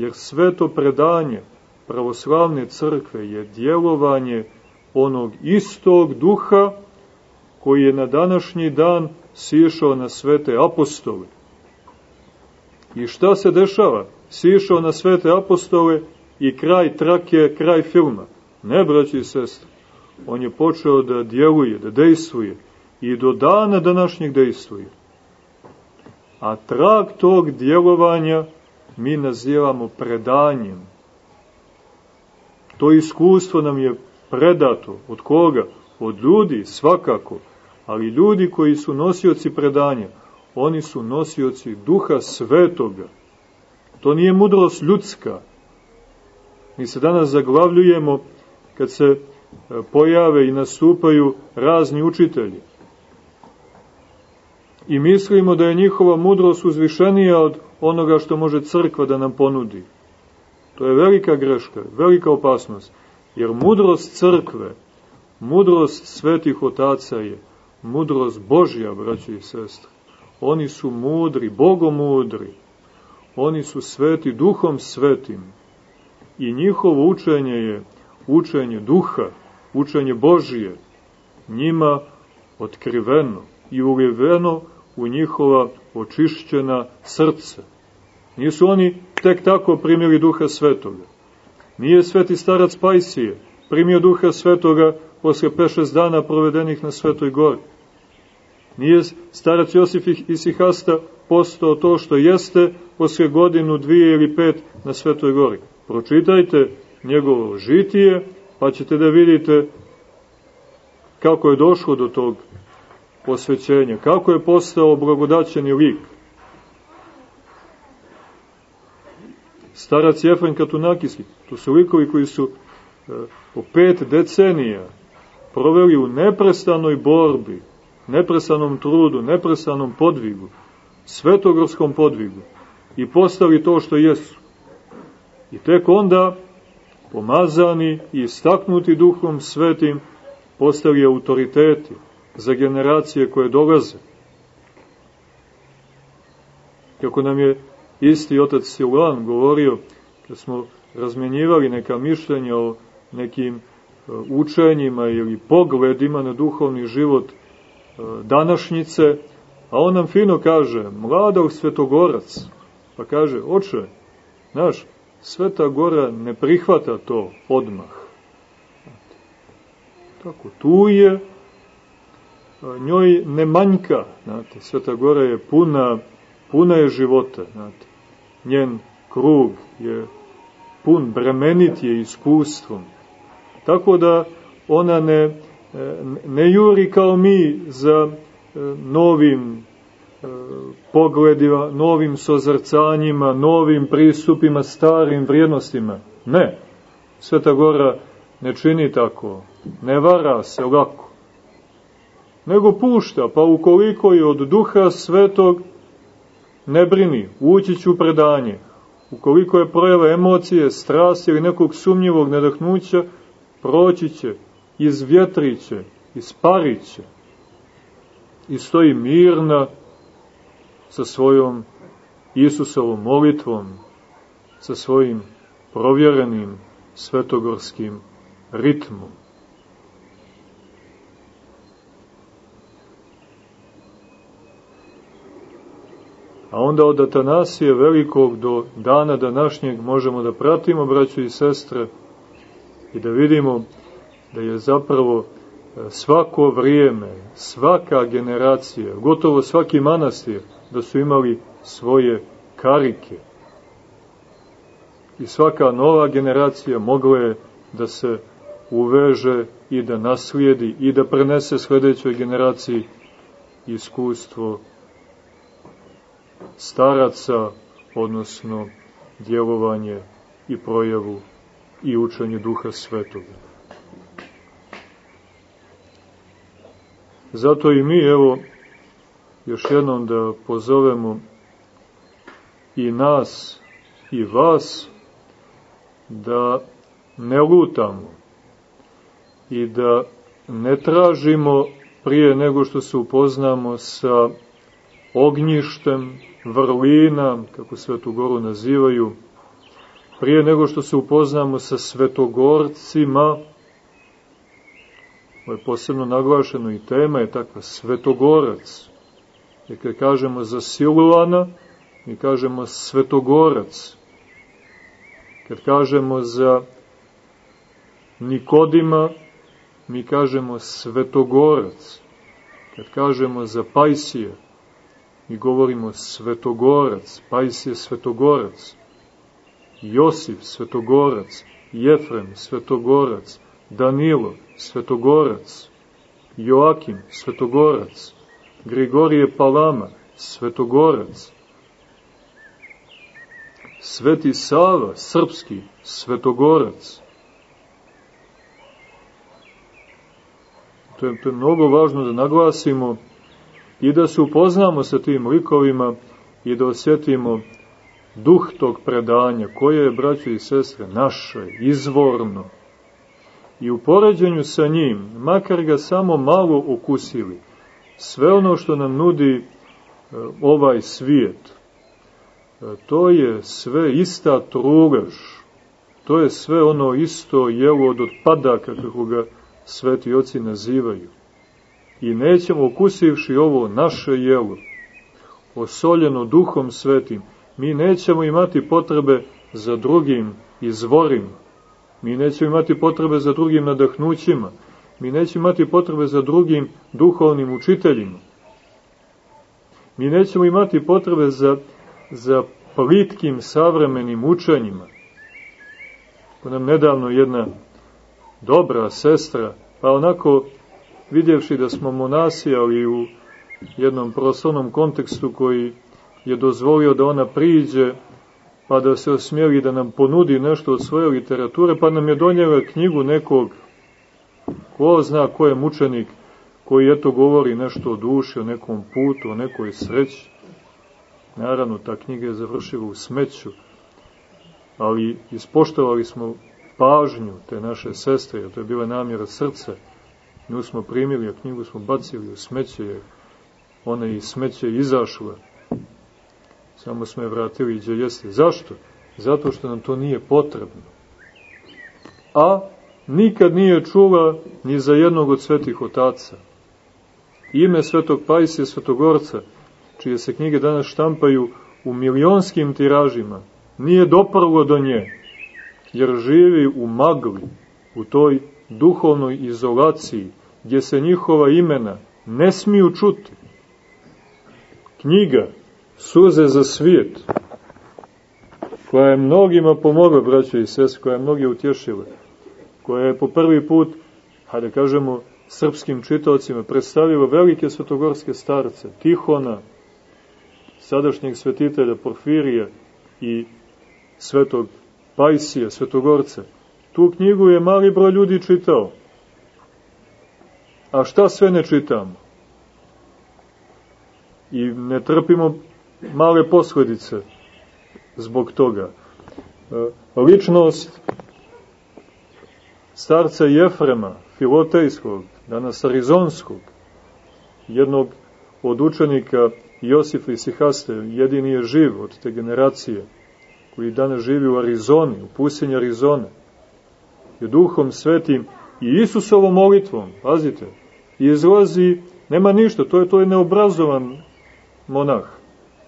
S1: jer sveto predanje pravoslavne crkve je djelovanje onog istog duha koji je na današnji dan sišao na svete apostole. I šta se dešava? Sišao na svete apostole i kraj trake, kraj filma. Ne, braći i sestre. On je počeo da djeluje, da dejstvuje i do dana današnjeg dejstvuje. A trag tog djelovanja mi nazivamo predanjem. To iskustvo nam je predato. Od koga? Od ljudi, svakako. Ali ljudi koji su nosioci predanja, oni su nosioci duha svetoga. To nije mudrost ljudska. Mi se danas zaglavljujemo kad se e, pojave i nastupaju razni učitelji. I mislimo da je njihova mudrost uzvišenija od onoga što može crkva da nam ponudi. To je velika greška, velika opasnost. Jer mudrost crkve, mudrost svetih otaca je mudrost Božja, braći i sestre. Oni su mudri, bogomudri. Oni su sveti duhom svetim. I njihovo učenje je učenje duha, učenje Božije, njima otkriveno i uliveno u njihova očišćena srca. Nisu oni tek tako primili duha svetoga. Nije sveti starac Pajsije primio duha svetoga posle 5-6 dana provedenih na Svetoj gori. Nije starac Josif Isihasta postao to što jeste posle godinu, dvije ili pet na Svetoj gori. Pročitajte njegovo žitije, pa ćete da vidite kako je došlo do tog posvećenja, kako je postao blagodaćeni lik. Starac Jefren Katunakisi, to su likovi koji su e, po pet decenija proveli u neprestanoj borbi, neprestanom trudu, neprestanom podvigu, svetogorskom podvigu i postali to što jesu. I tek onda, pomazani i istaknuti duhom svetim, postali autoriteti za generacije koje dolaze. Kako nam je isti otac Silan govorio, kad smo razmenjivali neka mišljenja o nekim e, učenjima ili pogledima na duhovni život e, današnjice, a on nam fino kaže, mladog svetogorac, pa kaže, oče, znaš, Sveta Gora ne prihvata to odmah. Tako, tu je, njoj ne manjka, znate, Sveta Gora je puna, puna je života, znate, njen krug je pun, bremenit je iskustvom. Tako da ona ne, ne juri kao mi za e, novim e, pogledima, novim sozrcanjima, novim pristupima, starim vrijednostima. Ne, Sveta Gora ne čini tako, ne vara se lako, nego pušta, pa ukoliko je od duha svetog, ne brini, ući ću predanje. Ukoliko je projava emocije, strast ili nekog sumnjivog nadahnuća, proći će, izvjetrit će, isparit će. I stoji mirna sa svojom Isusovom molitvom, sa svojim provjerenim svetogorskim ritmom. A onda od Atanasije velikog do dana današnjeg možemo da pratimo, braću i sestre, i da vidimo da je zapravo e, svako vrijeme, svaka generacija, gotovo svaki manastir, da su imali svoje karike. I svaka nova generacija mogla je da se uveže i da naslijedi i da prenese sledećoj generaciji iskustvo staraca, odnosno djelovanje i projavu i učenje Duha Svetoga. Zato i mi, evo, još jednom da pozovemo i nas i vas da ne lutamo i da ne tražimo prije nego što se upoznamo sa ognjištem, vrlina, kako Svetu Goru nazivaju, prije nego što se upoznamo sa svetogorcima, ovo je posebno naglašeno i tema je takva, svetogorac. I kad kažemo za Siluana, mi kažemo svetogorac. Kad kažemo za Nikodima, mi kažemo svetogorac. Kad kažemo za Pajsija, mi govorimo svetogorac, Pajsije svetogorac, Josif svetogorac, Jefrem svetogorac, Danilo svetogorac, Joakim svetogorac, Grigorije Palama svetogorac, Sveti Sava, srpski, svetogorac. To je, to je mnogo važno da naglasimo i da se upoznamo sa tim likovima i da osjetimo duh tog predanja, koje je, braćo i sestre, naše, izvorno. I u poređenju sa njim, makar ga samo malo ukusili, sve ono što nam nudi e, ovaj svijet, e, to je sve ista trugaž, to je sve ono isto jelo od odpadaka, kako ga sveti oci nazivaju. I nećemo, ukusivši ovo naše jelo, osoljeno duhom svetim, mi nećemo imati potrebe za drugim izvorima. Mi nećemo imati potrebe za drugim nadahnućima. Mi nećemo imati potrebe za drugim duhovnim učiteljima. Mi nećemo imati potrebe za, za plitkim savremenim učenjima. Pa nam nedavno jedna dobra sestra, pa onako vidjevši da smo monasi, ali u jednom prostornom kontekstu koji je dozvolio da ona priđe, pa da se osmjeli da nam ponudi nešto od svoje literature, pa nam je donijela knjigu nekog, ko zna ko je mučenik, koji eto govori nešto o duši, o nekom putu, o nekoj sreći. Naravno, ta knjiga je završila u smeću, ali ispoštovali smo pažnju te naše sestre, jer to je bila namjera srca. Nju smo primili, a knjigu smo bacili u smeće, jer ona i smeće izašla Samo smo je vratili gdje jeste. Zašto? Zato što nam to nije potrebno. A nikad nije čula ni za jednog od svetih otaca. Ime svetog Pajsija Svetogorca, čije se knjige danas štampaju u milionskim tiražima, nije doprlo do nje, jer živi u magli, u toj duhovnoj izolaciji, gdje se njihova imena ne smiju čuti. Knjiga suze za svijet, koja je mnogima pomogla, braćo i sest, koja je mnogi utješila, koja je po prvi put, hajde kažemo, srpskim čitavcima predstavila velike svetogorske starce, Tihona, sadašnjeg svetitelja Porfirija i svetog Pajsija, svetogorca. Tu knjigu je mali broj ljudi čitao. A šta sve ne čitamo? I ne trpimo male posledice zbog toga. E, ličnost starca Jefrema, filotejskog, danas arizonskog, jednog od učenika Josifa Isihaste, jedini je živ od te generacije, koji danas živi u Arizoni, u pustinji Arizone, je duhom svetim i Isusovom molitvom, pazite, izlazi, nema ništa, to je to je neobrazovan monah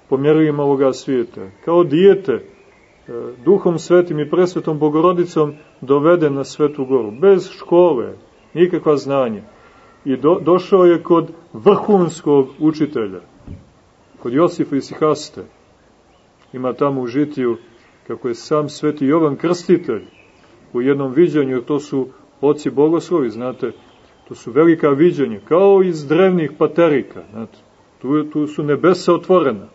S1: po mjerilima ovoga svijeta. Kao dijete, e, duhom svetim i presvetom bogorodicom doveden na svetu goru, bez škole, nikakva znanja. I do, došao je kod vrhunskog učitelja, kod Josifa Isihaste. Ima tamo u žitiju, kako je sam sveti Jovan Krstitelj, u jednom viđanju, to su oci bogoslovi, znate, to su velika viđanja, kao iz drevnih paterika, znate, tu, tu su nebesa otvorena.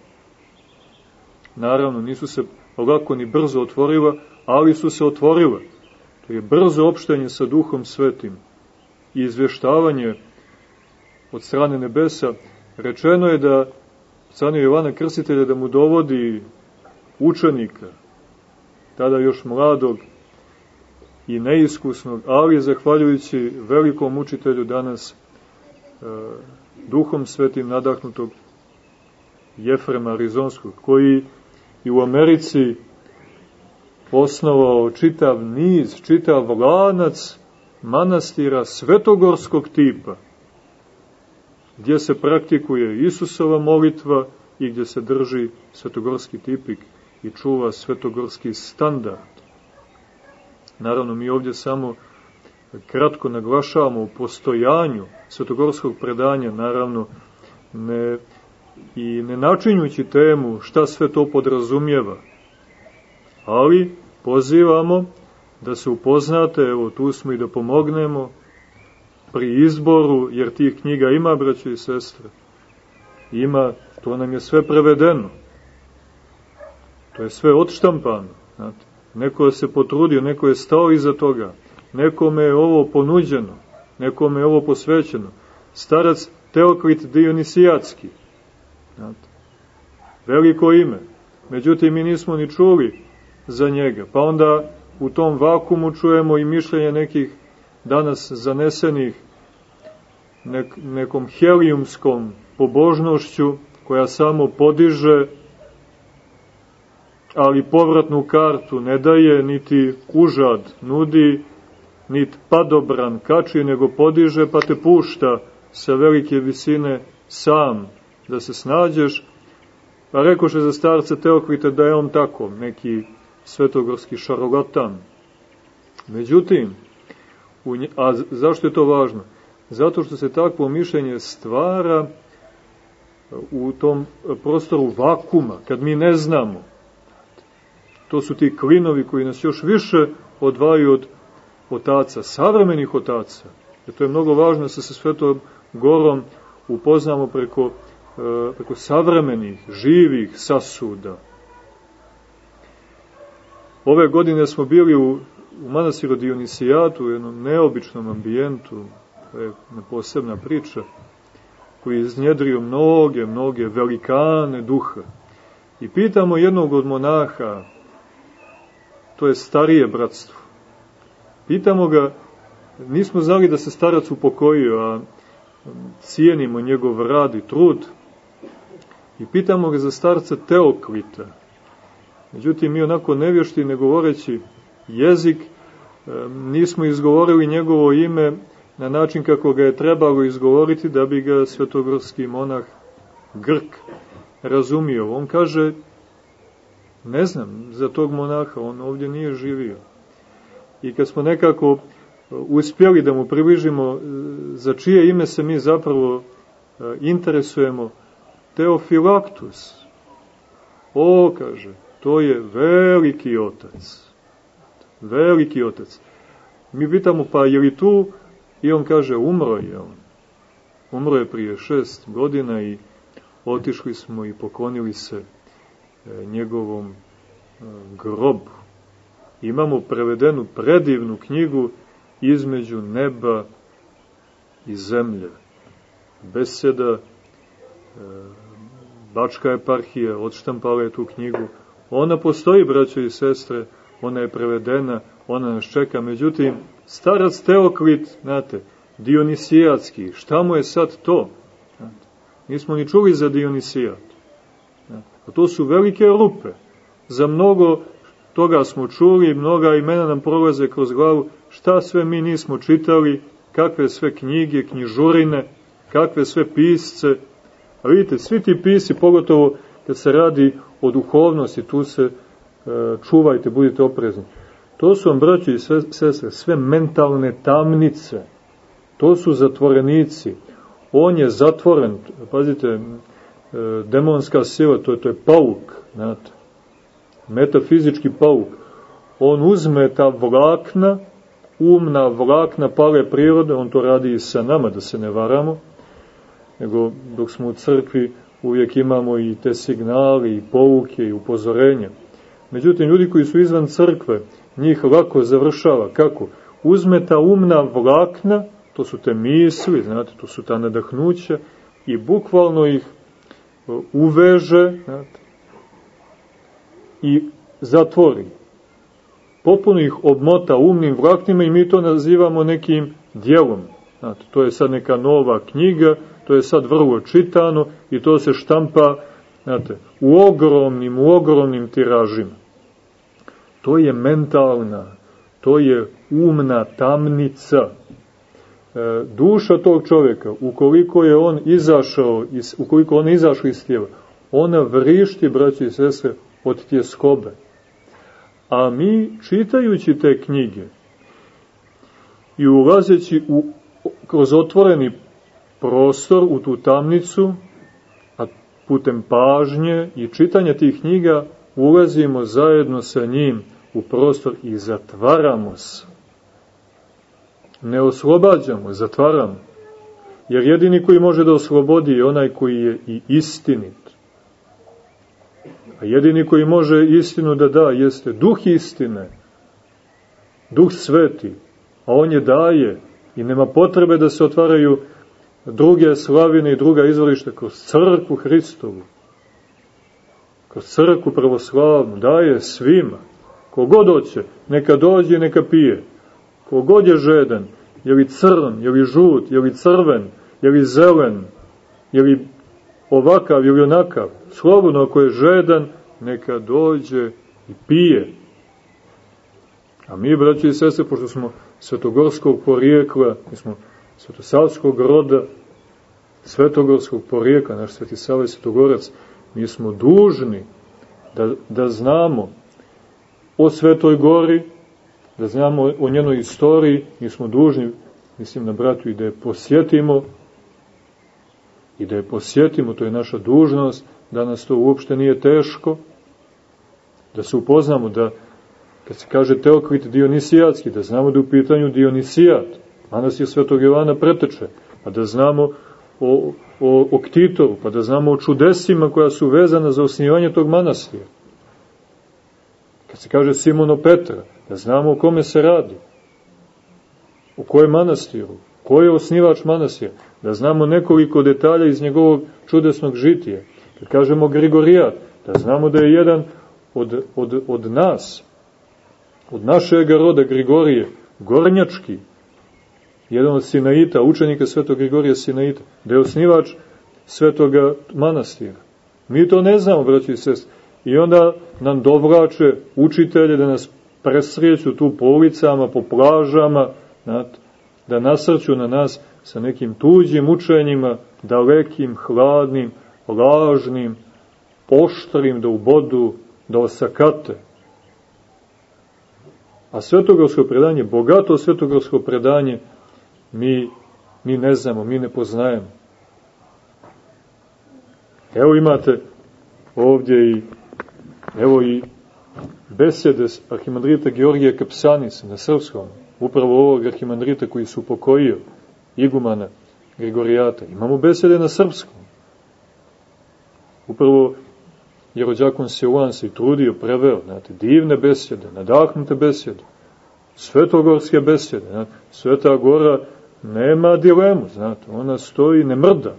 S1: Naravno, nisu se lako ni brzo otvorila, ali su se otvorila. To je brzo opštenje sa duhom svetim i izvještavanje od strane nebesa. Rečeno je da strane Jovana Krstitelja da mu dovodi učenika, tada još mladog i neiskusnog, ali zahvaljujući velikom učitelju danas e, duhom svetim nadahnutog Jefrema Arizonskog, koji i u Americi osnovao čitav niz, čitav lanac manastira svetogorskog tipa, gdje se praktikuje Isusova molitva i gdje se drži svetogorski tipik i čuva svetogorski standard. Naravno, mi ovdje samo kratko naglašavamo u postojanju svetogorskog predanja, naravno, ne i ne načinjući temu šta sve to podrazumijeva, ali pozivamo da se upoznate, evo tu smo i da pomognemo pri izboru, jer tih knjiga ima, braće i sestre, ima, to nam je sve prevedeno, to je sve odštampano, znate. Neko je se potrudio, neko je stao iza toga, nekome je ovo ponuđeno, nekome je ovo posvećeno. Starac Teokrit Dionisijatski, Znate. Veliko ime. Međutim, mi nismo ni čuli za njega. Pa onda u tom vakumu čujemo i mišljenje nekih danas zanesenih nek, nekom helijumskom pobožnošću koja samo podiže, ali povratnu kartu ne daje, niti užad nudi, niti padobran kači, nego podiže pa te pušta sa velike visine sam da se snađeš. A rekoše za starca Teokrita da je on tako, neki svetogorski šarogatan. Međutim, nje, a zašto je to važno? Zato što se takvo mišljenje stvara u tom prostoru vakuma, kad mi ne znamo. To su ti klinovi koji nas još više odvaju od otaca, savremenih otaca. Jer to je mnogo važno da se sa Svetom Gorom upoznamo preko, e, preko savremenih, živih sasuda. Ove godine smo bili u, u manastiru Dionisijatu, u jednom neobičnom ambijentu, to je posebna priča, koji iznjedrio mnoge, mnoge velikane duha. I pitamo jednog od monaha, to je starije bratstvo, pitamo ga, nismo znali da se starac upokojio, a cijenimo njegov rad i trud, i pitamo ga za starca Teoklita. Međutim, mi onako nevješti, ne govoreći jezik, nismo izgovorili njegovo ime na način kako ga je trebalo izgovoriti da bi ga svetogorski monah Grk razumio. On kaže, ne znam za tog monaha, on ovdje nije živio. I kad smo nekako uh, uspjeli da mu približimo uh, za čije ime se mi zapravo uh, interesujemo, Teofilaktus. O, kaže, to je veliki otac. Veliki otac. Mi pitamo, pa je li tu I on kaže, umro je on. Umro je prije šest godina i otišli smo i poklonili se njegovom e, grobu. Imamo prevedenu predivnu knjigu između neba i zemlje. Beseda, e, Bačka eparhija odštampala je tu knjigu. Ona postoji, braćo i sestre, ona je prevedena, ona nas čeka. Međutim, starac Teoklit, znate, Dionisijatski, šta mu je sad to? Nismo ni čuli za Dionisijat. A to su velike lupe. Za mnogo toga smo čuli, mnoga imena nam prolaze kroz glavu, šta sve mi nismo čitali, kakve sve knjige, knjižurine, kakve sve pisce. A vidite, svi ti pisi, pogotovo kad se radi o duhovnosti, tu se e, čuvajte, budite oprezni. To su vam, braći i sestre, sve mentalne tamnice. To su zatvorenici. On je zatvoren, pazite, demonska sila, to je, to je pauk, znate, metafizički pauk. On uzme ta vlakna, umna vlakna pale prirode, on to radi i sa nama, da se ne varamo, nego dok smo u crkvi uvijek imamo i te signale, i pouke, i upozorenja. Međutim, ljudi koji su izvan crkve, njih lako završava. Kako? Uzme ta umna vlakna, to su te misli, znate, to su ta nadahnuća, i bukvalno ih e, uveže, znate, i zatvori. Popuno ih obmota umnim vlaknima i mi to nazivamo nekim dijelom. Znate, to je sad neka nova knjiga, to je sad vrlo čitano i to se štampa znate, u ogromnim, u ogromnim tiražima. To je mentalna, to je umna tamnica. E, duša tog čovjeka, ukoliko je on izašao, iz, ukoliko on izašao iz tijela, ona vrišti, braći i sestre, od tjeskobe. A mi, čitajući te knjige i ulazeći u, kroz otvoreni prostor u tu tamnicu, a putem pažnje i čitanja tih knjiga ulazimo zajedno sa njim u prostor i zatvaramo se. Ne oslobađamo, zatvaramo. Jer jedini koji može da oslobodi je onaj koji je i istinit. A jedini koji može istinu da da jeste duh istine, duh sveti, a on je daje i nema potrebe da se otvaraju druge slavine i druga izvorišta kroz crkvu Hristovu. kroz crku pravoslavnu, daje svima. Kogod hoće, neka dođe, neka pije. Kogod je žedan, je li crn, je li žut, je li crven, je li zelen, je li ovakav ili onakav, slobodno ako je žedan, neka dođe i pije. A mi, braći i sestre, pošto smo svetogorskog porijekla, mi smo svetosavskog roda, svetogorskog porijekla, naš sveti Sava i svetogorac, mi smo dužni da, da znamo o Svetoj gori, da znamo o njenoj istoriji, mi smo dužni, mislim na bratu, i da je posjetimo, i da je posjetimo, to je naša dužnost, da nas to uopšte nije teško, da se upoznamo, da, kad se kaže Teokrit Dionisijatski, da znamo da u pitanju Dionisijat, manastir Svetog Jovana preteče, pa da znamo o, o, o Ktitoru, pa da znamo o čudesima koja su vezana za osnivanje tog manastira. Kad se kaže Simono Petra, da znamo o kome se radi, u kojem manastiru, ko je osnivač manastira, da znamo nekoliko detalja iz njegovog čudesnog žitija. Kad kažemo Grigorijat, da znamo da je jedan od, od, od nas, od našeg roda Grigorije, Gornjački, jedan od Sinaita, učenika svetog Grigorija Sinaita, da je osnivač svetoga manastira. Mi to ne znamo, braći i sest. I onda nam dovlače učitelje da nas presreću tu po ulicama, po plažama, da nasrću na nas sa nekim tuđim učenjima, dalekim, hladnim, lažnim, poštrim da ubodu, da osakate. A svetogorsko predanje, bogato svetogorsko predanje, mi, mi ne znamo, mi ne poznajemo. Evo imate ovdje i evo i besede arhimandrita Georgija Kapsanisa na srpskom, upravo ovog arhimandrita koji su upokojio, igumana Grigorijata. Imamo besede na srpskom. Upravo je rođakon Siluan se i trudio, preveo, znate, divne besede, nadahnute besede, svetogorske besede, znate, Sveta Gora nema dilemu, znate, ona stoji, ne mrda.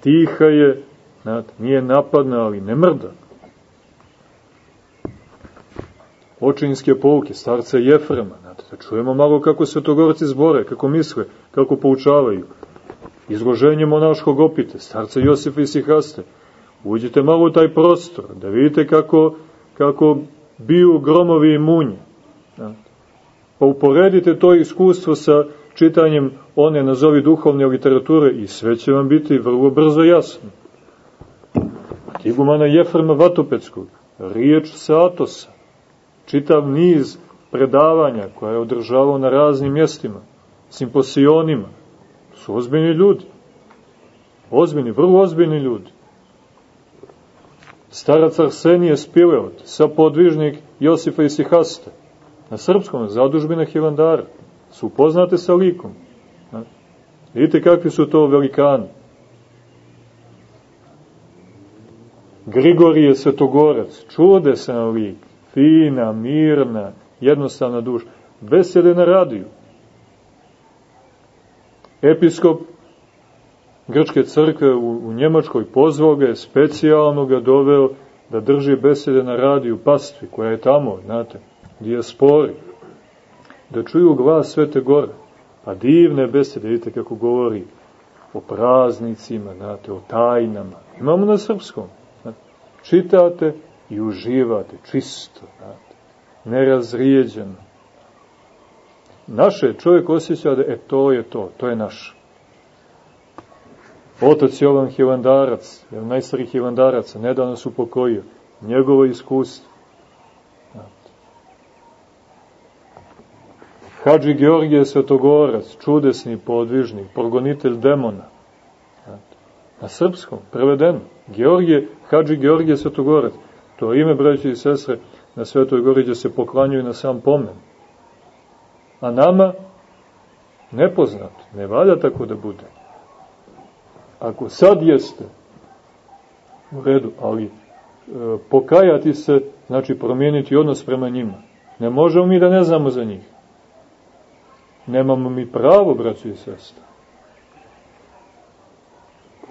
S1: Tiha je, znate, nije napadna, ali ne mrda. Očinske pouke, starca Jefrema, znate, da čujemo malo kako svetogorci zbore, kako misle, kako poučavaju. Izloženje monaškog opite, starca Josifa i Sihaste. Uđite malo u taj prostor, da vidite kako, kako biju gromovi i munje. Pa uporedite to iskustvo sa čitanjem one nazovi duhovne literature i sve će vam biti vrlo brzo jasno. Igumana Jefrema Vatopeckog, riječ Satosa, čitav niz predavanja koje je održavao na raznim mjestima, simposionima, su ozbiljni ljudi. Ozbiljni, vrlo ozbiljni ljudi. Starac Arsenije Spileot, sa podvižnik Josifa Isihasta, na srpskom, zadužbina Hilandara su upoznate sa likom. Vidite kakvi su to velikani. Grigorije Svetogorac, čudesan lik, fina, mirna, jednostavna duša, besede na radiju. Episkop Grčke crkve u, u Njemačkoj pozvao ga je, specijalno ga doveo da drži besede na radiju pastvi, koja je tamo, znate, dijaspori da čuju glas Svete Gore. Pa divne besede, vidite kako govori o praznicima, znate, o tajnama. Imamo na srpskom. Znate. Čitate i uživate, čisto, nerazrijeđeno. Naše čovjek osjeća da, e, to je to, to je naš. Otac Jovan Hilandarac, jedan najstarih Hilandaraca, nedavno su pokojio, njegovo iskustvo Hadži Georgije Svetogorac, čudesni podvižnik, progonitelj demona. Na srpskom, prevedeno. Georgije, Hadži Georgije Svetogorac. To ime, braći i sestre, na Svetoj gori gdje se poklanjuju na sam pomen. A nama, nepoznat, ne valja tako da bude. Ako sad jeste, u redu, ali e, pokajati se, znači promijeniti odnos prema njima. Ne možemo mi da ne znamo za njih. Nemamo mi pravo, braći i sestre.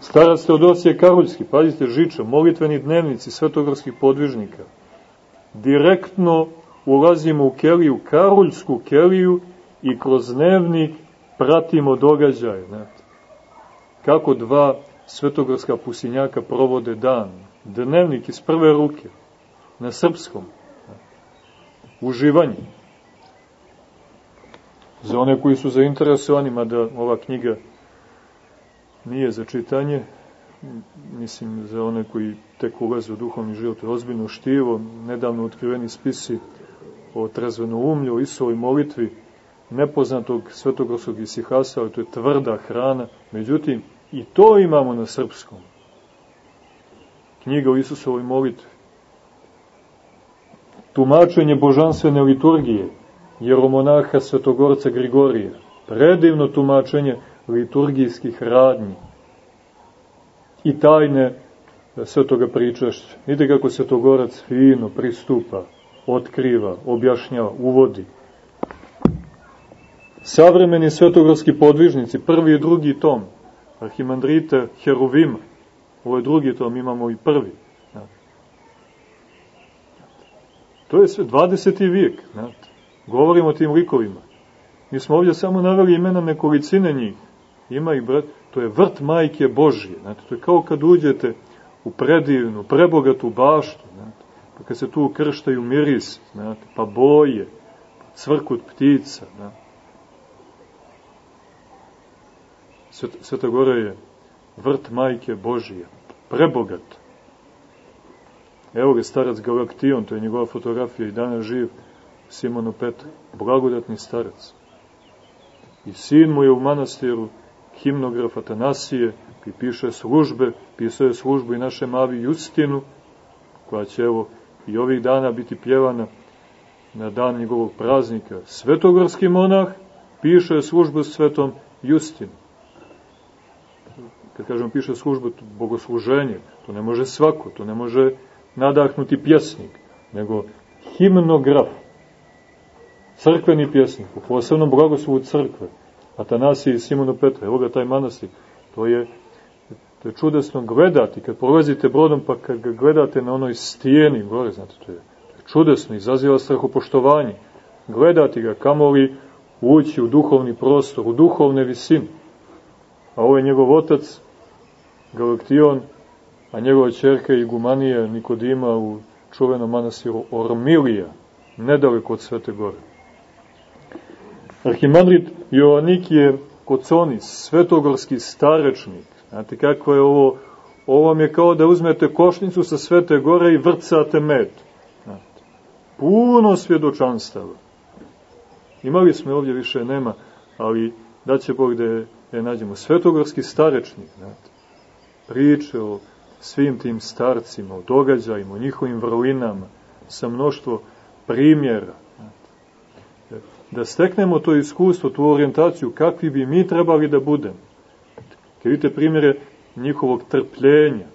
S1: Starac Teodosije Karuljski, pazite, žiča, molitveni dnevnici svetogorskih podvižnika. Direktno ulazimo u keliju, Karuljsku keliju i kroz dnevnik pratimo događaje. Znate. Kako dva svetogorska pusinjaka provode dan. Dnevnik iz prve ruke, na srpskom. Uživanje. Za one koji su zainteresovani, mada ova knjiga nije za čitanje, mislim za one koji tek ulaze u duhovni život, ozbiljno štivo, nedavno otkriveni spisi o trezvenu umlju, o Isovoj molitvi, nepoznatog svetogorskog isihasa, ali to je tvrda hrana, međutim, i to imamo na srpskom. Knjiga o Isusovoj molitvi. Tumačenje božanstvene liturgije, jeromonaha svetogorca Grigorija. Predivno tumačenje liturgijskih radnji i tajne svetoga pričašća. Vidite kako svetogorac fino pristupa, otkriva, objašnjava, uvodi. Savremeni svetogorski podvižnici, prvi i drugi tom, Arhimandrite Heruvima, ovo je drugi tom, imamo i prvi. To je sve 20. vijek. Govorimo o tim likovima. Mi smo ovdje samo naveli imena nekolicine njih. Ima ih, brat, to je vrt majke Božje. Znate, to je kao kad uđete u predivnu, prebogatu baštu. Znate, pa kad se tu krštaju miris, znate, pa boje, pa cvrkut ptica. Znate. Sveta Gora je vrt majke Božije, prebogat. Evo ga starac Galaktion, to je njegova fotografija i danas živ, Simono Petra, blagodatni starac. I sin mu je u manastiru himnograf Atanasije, koji piše službe, pisao je službu i naše mavi Justinu, koja će evo i ovih dana biti pjevana na dan njegovog praznika. Svetogorski monah piše službu svetom Justinu. Kad kažemo piše službu, bogosluženje, to ne može svako, to ne može nadahnuti pjesnik, nego himnograf, crkveni pjesnik, u posebnom blagoslovu crkve, Atanasije i Simonu Petra, evo ga taj manastik, to je, to je čudesno gledati, kad prolazite brodom pa kad ga gledate na onoj stijeni gore, znate, to je, to je čudesno, izaziva strahopoštovanje, gledati ga, kamoli ući u duhovni prostor, u duhovne visine. A ovo je njegov otac, Galaktion, a njegova čerka Igumanija Nikodima u čuvenom manastiru Ormilija, nedaleko od Svete Gore. Arhimandrit Joannik je Koconis, svetogorski starečnik. Znate kako je ovo? Ovo vam je kao da uzmete košnicu sa Svete Gore i vrcate med. Znate. Puno svjedočanstava. Imali smo ovdje, više nema, ali da će Bog da da je nađemo. Svetogorski starečnik, znate. Priče o svim tim starcima, o događajima, o njihovim vrlinama, sa mnoštvo primjera da steknemo to iskustvo, tu orijentaciju, kakvi bi mi trebali da budemo. Kad vidite primjere njihovog trpljenja,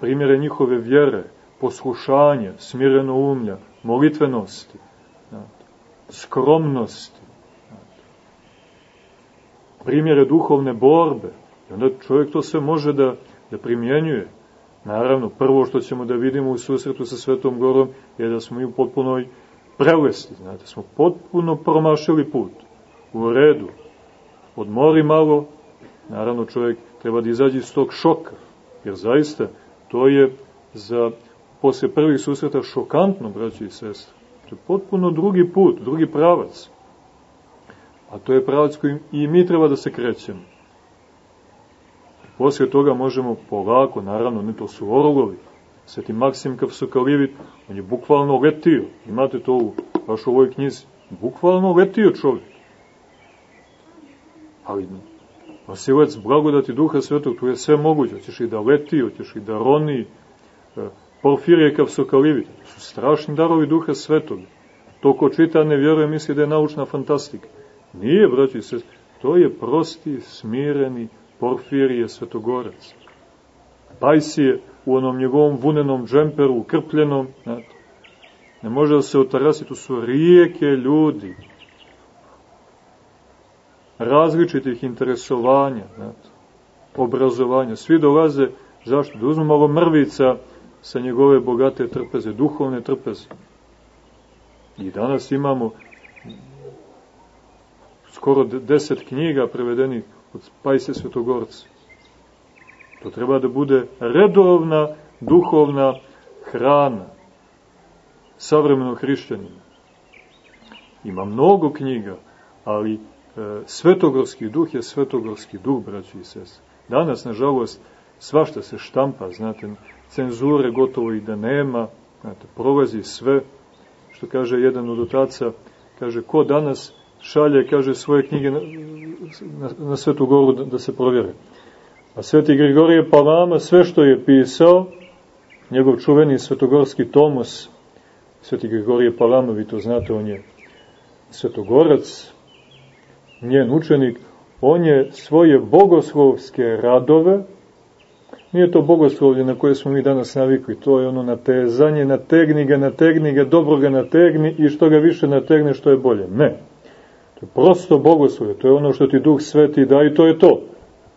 S1: primjere njihove vjere, poslušanja, smireno umlja, molitvenosti, skromnosti, primjere duhovne borbe, i onda čovjek to sve može da, da primjenjuje. Naravno, prvo što ćemo da vidimo u susretu sa Svetom Gorom je da smo i u potpunoj prelesti, znate, smo potpuno promašili put. U redu. Odmori malo, naravno čovjek treba da izađe iz tog šoka, jer zaista to je za posle prvih susreta šokantno, braći i sestre. To je potpuno drugi put, drugi pravac. A to je pravac kojim i mi treba da se krećemo. Posle toga možemo polako, naravno, ne to su orlovi, Sveti Maksim Kapsokalivit, on je bukvalno letio. Imate to u vašoj ovoj knjizi. Bukvalno letio čovjek. Ali nosilac blagodati Duha Svetog, tu je sve moguće. Hoćeš i da leti, hoćeš i da roni. E, Porfirije Kapsokalivit. To su strašni darovi Duha Svetog. To ko čita ne vjeruje, misli da je naučna fantastika. Nije, braći se, to je prosti, smireni Porfirije Svetogorac. Pajsije, u onom njegovom vunenom džemperu, ukrpljenom, znate. Ne može da se otarasi, to su rijeke ljudi. Različitih interesovanja, znate. obrazovanja. Svi dolaze, zašto? Da uzmu malo mrvica sa njegove bogate trpeze, duhovne trpeze. I danas imamo skoro deset knjiga prevedenih od Pajse Svetogorca. To treba da bude redovna duhovna hrana savremenog hrišćanina. Ima mnogo knjiga, ali e, svetogorski duh je svetogorski duh, braći i sese. Danas, nažalost, svašta se štampa, znate, cenzure gotovo i da nema, znate, prolazi sve, što kaže jedan od otaca, kaže, ko danas šalje, kaže, svoje knjige na, na, na Svetu Goru da, da se provjere. A Sveti Grigorije Palama sve što je pisao, njegov čuveni svetogorski tomos, Sveti Grigorije Palama, vi to znate, on je svetogorac, njen učenik, on je svoje bogoslovske radove, nije to bogoslovlje na koje smo mi danas navikli, to je ono natezanje, nategni ga, nategni ga, dobro ga nategni i što ga više nategne, što je bolje. Ne. To je prosto bogoslovlje, to je ono što ti Duh Sveti da i to je to.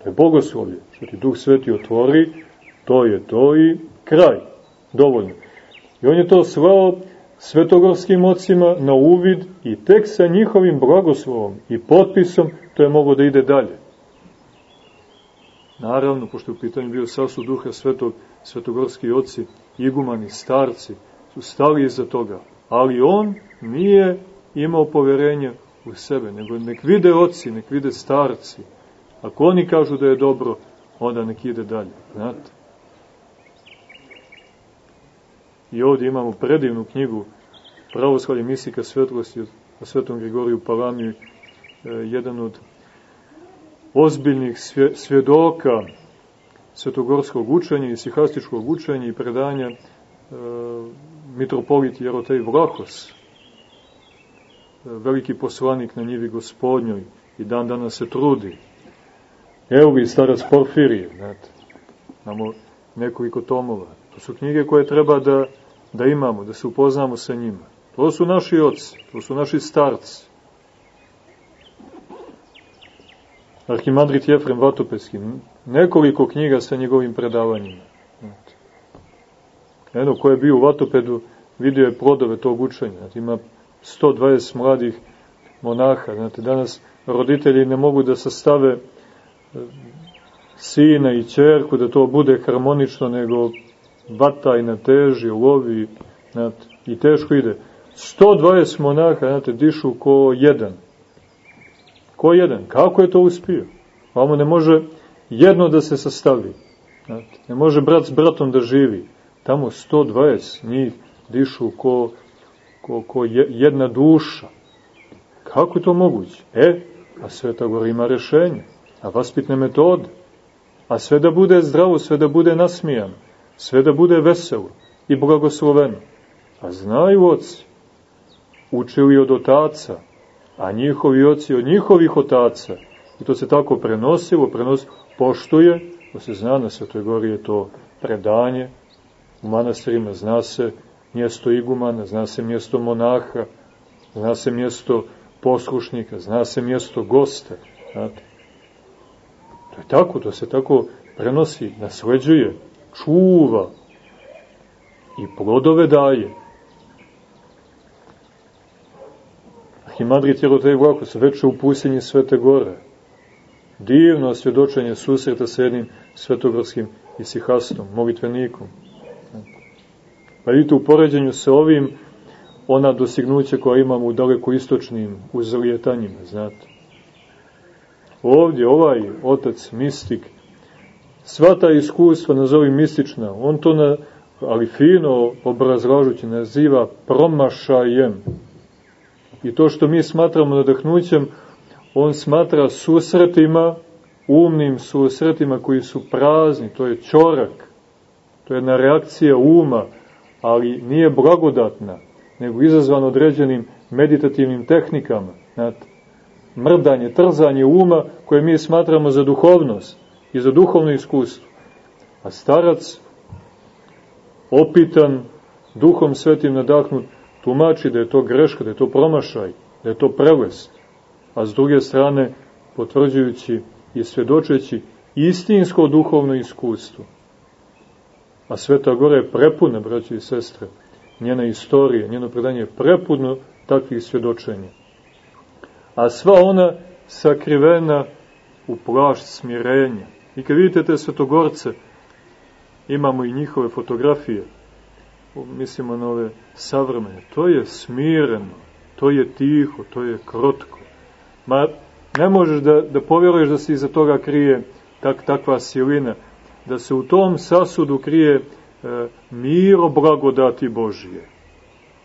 S1: To je bogoslovlje, što ti Duh Sveti otvori, to je to i kraj. Dovoljno. I on je to svao svetogorskim ocima na uvid i tek sa njihovim blagoslovom i potpisom to je mogo da ide dalje. Naravno, pošto je u pitanju bio sasu duha svetog, svetogorski oci, igumani, starci, su stali iza toga. Ali on nije imao poverenja u sebe, nego nek vide oci, nek vide starci. Ako oni kažu da je dobro, onda nek ide dalje. Znate? I ovdje imamo predivnu knjigu Pravoslavlje misika svetlosti o svetom Grigoriju Palamiju, e, jedan od ozbiljnih svjedoka svetogorskog učenja i sihastičkog učenja i predanja e, mitropolit Jerotej Vlahos, e, veliki poslanik na njivi gospodnjoj i dan danas se trudi. Evo bi starac Porfirije, znate, imamo nekoliko tomova. To su knjige koje treba da, da imamo, da se upoznamo sa njima. To su naši oci, to su naši starci. Arhimandrit Jefrem Vatopeski, nekoliko knjiga sa njegovim predavanjima. Eno, ko je bio u Vatopedu, vidio je plodove tog učenja. Znate, ima 120 mladih monaha. Znate, danas roditelji ne mogu da sastave sina i čerku, da to bude harmonično, nego bataj na teži, lovi, znate, i teško ide. 120 monaha, znate, dišu ko jedan. Ko jedan? Kako je to uspio? Vamo ne može jedno da se sastavi. Znate, ne može brat s bratom da živi. Tamo 120 njih dišu ko, ko, ko jedna duša. Kako je to moguće? E, a Sveta ima rešenje, a vaspitne metode, a sve da bude zdravo, sve da bude nasmijano, sve da bude veselo i blagosloveno. A znaju oci, učili od otaca, a njihovi oci od njihovih otaca. I to se tako prenosilo, prenosilo, poštuje, to se zna na Svetoj Gori je to predanje, u manastirima zna se mjesto igumana, zna se mjesto monaha, zna se mjesto poslušnika, zna se mjesto gosta. Znate. To je tako, to se tako prenosi, nasleđuje, čuva i plodove daje. Arhimandrit Jerotej Vlakos veče u pustinji Svete Gore. Divno svjedočenje susreta sa jednim svetogorskim isihastom, molitvenikom. Pa vidite, u poređenju sa ovim, ona dosignuća koja imamo u daleko istočnim uzlijetanjima, znate. Ovdje ovaj otac, mistik, sva ta iskustva nazovi mistična, on to na, ali fino obrazlažući naziva promašajem. I to što mi smatramo nadahnućem, on smatra susretima, umnim susretima koji su prazni, to je čorak, to je jedna reakcija uma, ali nije blagodatna, nego izazvan određenim meditativnim tehnikama, znate, mrdanje, trzanje uma koje mi smatramo za duhovnost i za duhovno iskustvo. A starac, opitan, duhom svetim nadahnut, tumači da je to greška, da je to promašaj, da je to prelest, a s druge strane potvrđujući i svedočeći istinsko duhovno iskustvo. A Sveta Gora je prepuna, braći i sestre, njena istorija, njeno predanje je prepudno takvih svjedočenja. A sva ona sakrivena u plašt smirenja. I kad vidite te svetogorce, imamo i njihove fotografije, mislimo na ove savremene, to je smireno, to je tiho, to je krotko. Ma ne možeš da, da povjeruješ da se iza toga krije tak, takva silina, da se u tom sasudu krije e, miro blagodati Božije.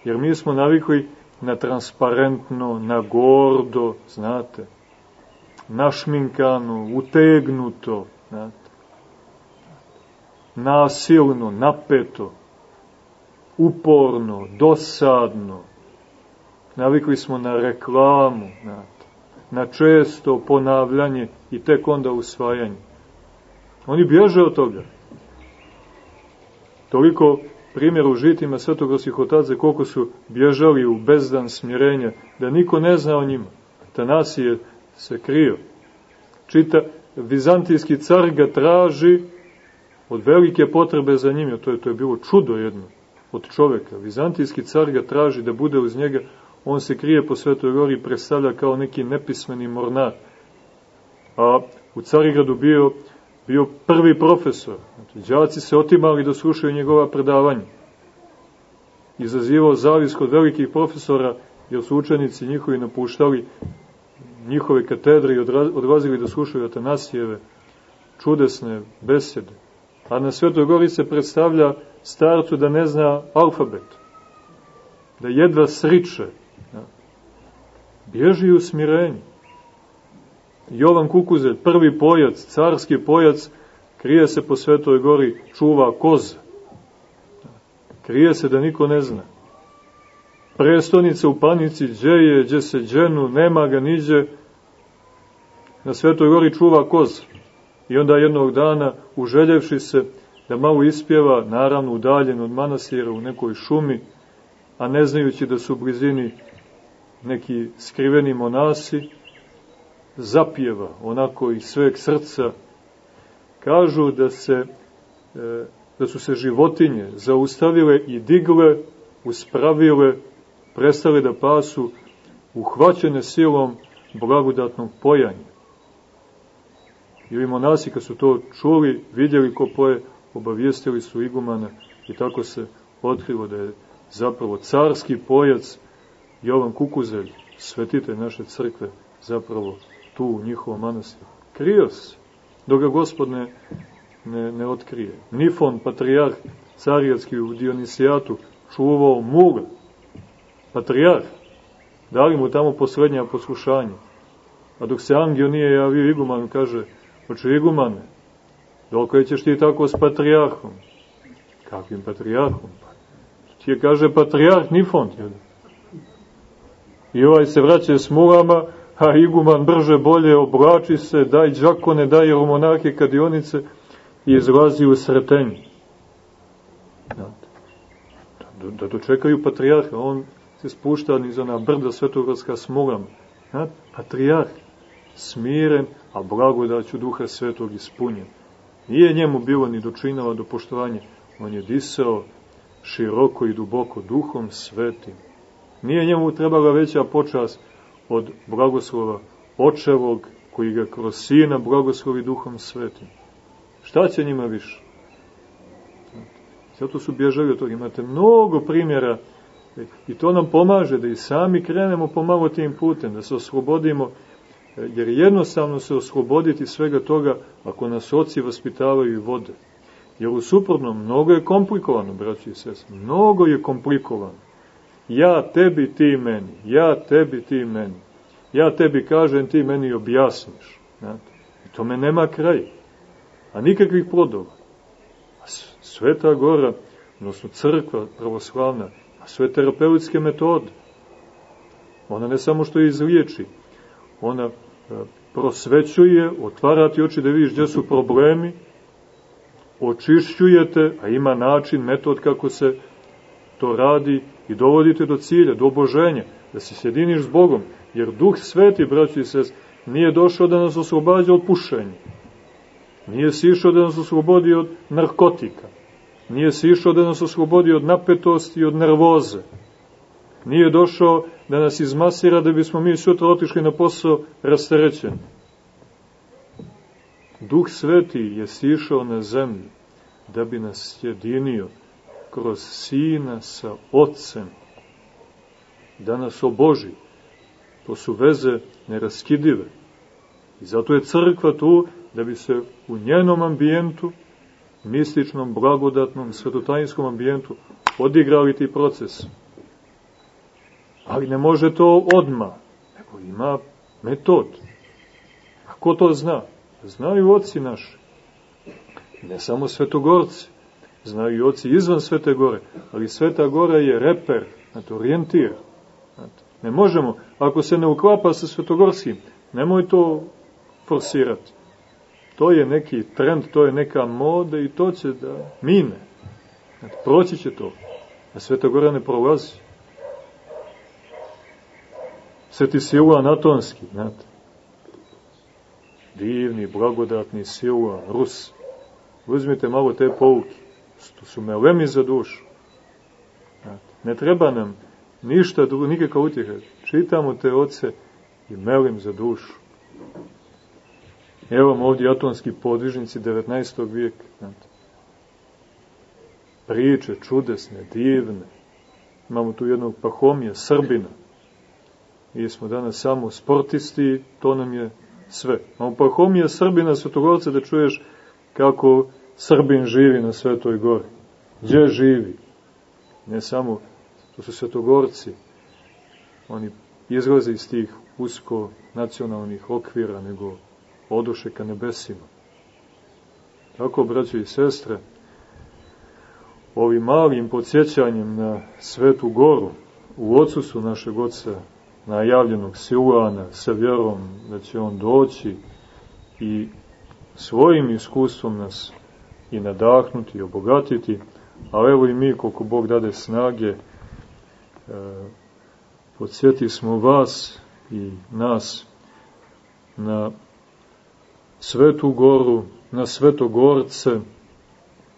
S1: Jer mi smo navikli na transparentno, na gordo, znate, našminkano, utegnuto, znate, nasilno, napeto, uporno, dosadno. Navikli smo na reklamu, znate, na često ponavljanje i tek onda usvajanje. Oni bježe od toga. Toliko primjer u žitima svetogorskih otaca koliko su bježali u bezdan smirenja, da niko ne zna o njima. Tanasije se krio. Čita, vizantijski car ga traži od velike potrebe za njim, to je, to je bilo čudo jedno od čoveka. Vizantijski car ga traži da bude uz njega, on se krije po Svetoj gori i predstavlja kao neki nepismeni mornar. A u Carigradu bio bio prvi profesor. Znači, džaci se otimali da slušaju njegova predavanja. Izazivao zavis kod velikih profesora, jer su učenici njihovi napuštali njihove katedre i odlazili da slušaju Atanasijeve čudesne besede. A na Svetoj gori se predstavlja starcu da ne zna alfabet, da jedva sriče, bježi u smirenju. Jovan Kukuzel, prvi pojac, carski pojac, krije se po Svetoj gori, čuva koze. Krije se da niko ne zna. Prestonica u panici, gdje je, gdje se dženu, nema ga niđe, na Svetoj gori čuva koz. I onda jednog dana, uželjevši se da malo ispjeva, naravno udaljen od manastira u nekoj šumi, a ne znajući da su u blizini neki skriveni monasi, zapjeva onako iz sveg srca. Kažu da se e, da su se životinje zaustavile i digle, uspravile, prestale da pasu, uhvaćene silom blagodatnog pojanja. I ovi monasi kad su to čuli, vidjeli ko poje, obavijestili su igumana i tako se otkrilo da je zapravo carski pojac Jovan Kukuzelj, svetite naše crkve, zapravo tu u njihovom manastiru. Krio se, dok ga gospod ne, ne, ne otkrije. Nifon, patrijarh carijatski u Dionisijatu, čuvao muga. Patrijarh, dali mu tamo poslednja poslušanja. A dok se Angio nije javio igumanu, kaže, oče igumane, dok ćeš ti tako s patrijarhom? Kakvim patrijarhom? Pa, ti je, kaže, patrijarh Nifon. I ovaj se vraća s mugama, a iguman brže bolje oblači se, daj džakone, daj romonake, kadionice i izlazi u sretenju. Da, da dočekaju patrijarha, on se spušta niz ona brda svetogorska smogama. Ja, patrijarh, smiren, a blagodaću duha svetog ispunjen. Nije njemu bilo ni dočinava do poštovanja, on je disao široko i duboko duhom svetim. Nije njemu trebala veća počast od blagoslova očevog koji ga kroz sina blagoslovi duhom svetim. Šta će njima više? Zato su bježali od toga. Imate mnogo primjera i to nam pomaže da i sami krenemo pomalo tim putem, da se oslobodimo, jer jednostavno se osloboditi svega toga ako nas oci vaspitavaju i vode. Jer u suprotnom, mnogo je komplikovano, braći i sest, mnogo je komplikovano. Ja tebi, ti meni. Ja tebi, ti meni. Ja tebi kažem, ti meni objasniš. Znate? I tome nema kraja. A nikakvih plodova. A Sveta Gora, odnosno crkva pravoslavna, a sve terapeutske metode. Ona ne samo što izliječi, ona e, prosvećuje, otvara ti oči da vidiš gdje su problemi, očišćujete, a ima način, metod kako se to radi i dovodite do cilja, do oboženja, da se sjediniš s Bogom, jer Duh Sveti, braći i sest, nije došao da nas oslobađa od pušenja, Nije si išao da nas oslobodi od narkotika. Nije si išao da nas oslobodi od napetosti i od nervoze. Nije došao da nas izmasira da bismo mi sutra otišli na posao rasterećeni. Duh Sveti je sišao na zemlju da bi nas sjedinio kroz Sina sa Otcem, da nas oboži. To su veze neraskidive. I zato je crkva tu da bi se u njenom ambijentu, mističnom, blagodatnom, svetotajinskom ambijentu odigrali ti proces. Ali ne može to odma, nego ima metod. A ko to zna? Znaju oci naši. Ne samo svetogorci. Znaju i oci izvan Svete gore. Ali Sveta gora je reper, znate, orijentir. Znate, ne možemo, ako se ne uklapa sa svetogorskim, nemoj to forsirati. To je neki trend, to je neka moda i to će da mine. Znate, proći će to. A Sveta Gora ne prolazi. Sveti Siluan Atonski, znate. Divni, blagodatni Siluan, Rus. Uzmite malo te pouke. To su melemi za dušu. Ne treba nam ništa drugo, nikakva utjeha. Čitamo te oce i melim za dušu. Evo vam ovdje atonski podvižnici 19. vijeka. Priče čudesne, divne. Imamo tu jednog pahomija, Srbina. Mi smo danas samo sportisti, to nam je sve. Imamo pahomija, Srbina, Svetogorca, da čuješ kako Srbin živi na Svetoj gori. Gdje živi? Ne samo, to su Svetogorci. Oni izlaze iz tih usko nacionalnih okvira, nego oduše ka nebesima. Tako, braće i sestre, ovim malim podsjećanjem na Svetu Goru, u odsustvu našeg oca najavljenog Siluana sa vjerom da će on doći i svojim iskustvom nas i nadahnuti i obogatiti, a evo i mi koliko Bog dade snage, e, podsjeti smo vas i nas na Svetu Goru, na Svetogorce,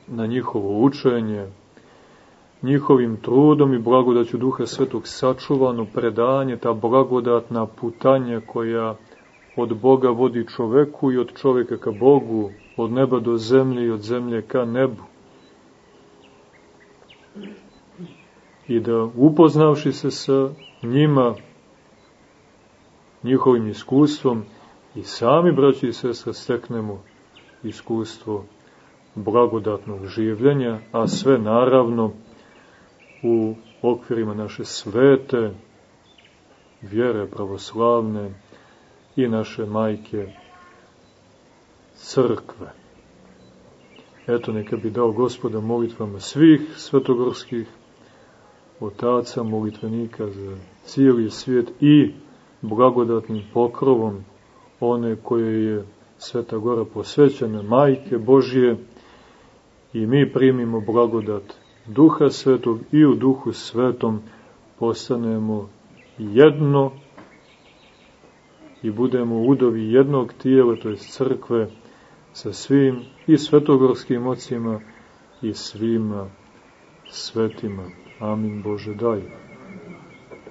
S1: na njihovo učenje, njihovim trudom i blagodaću Duha Svetog sačuvano predanje, ta blagodatna putanja koja od Boga vodi čoveku i od čoveka ka Bogu, od neba do zemlje i od zemlje ka nebu. I da upoznavši se sa njima, njihovim iskustvom, i sami, braći i sestre, steknemo iskustvo blagodatnog življenja, a sve naravno u okvirima naše svete, vjere pravoslavne i naše majke crkve. Eto, neka bi dao gospoda molitvama svih svetogorskih otaca, molitvenika za cijeli svijet i blagodatnim pokrovom one koje je Sveta Gora posvećena, majke Božije, i mi primimo blagodat Duha Svetog i u Duhu Svetom postanemo jedno i budemo udovi jednog tijela, to je crkve, sa svim i svetogorskim ocima i svima svetima. Amin Bože daj.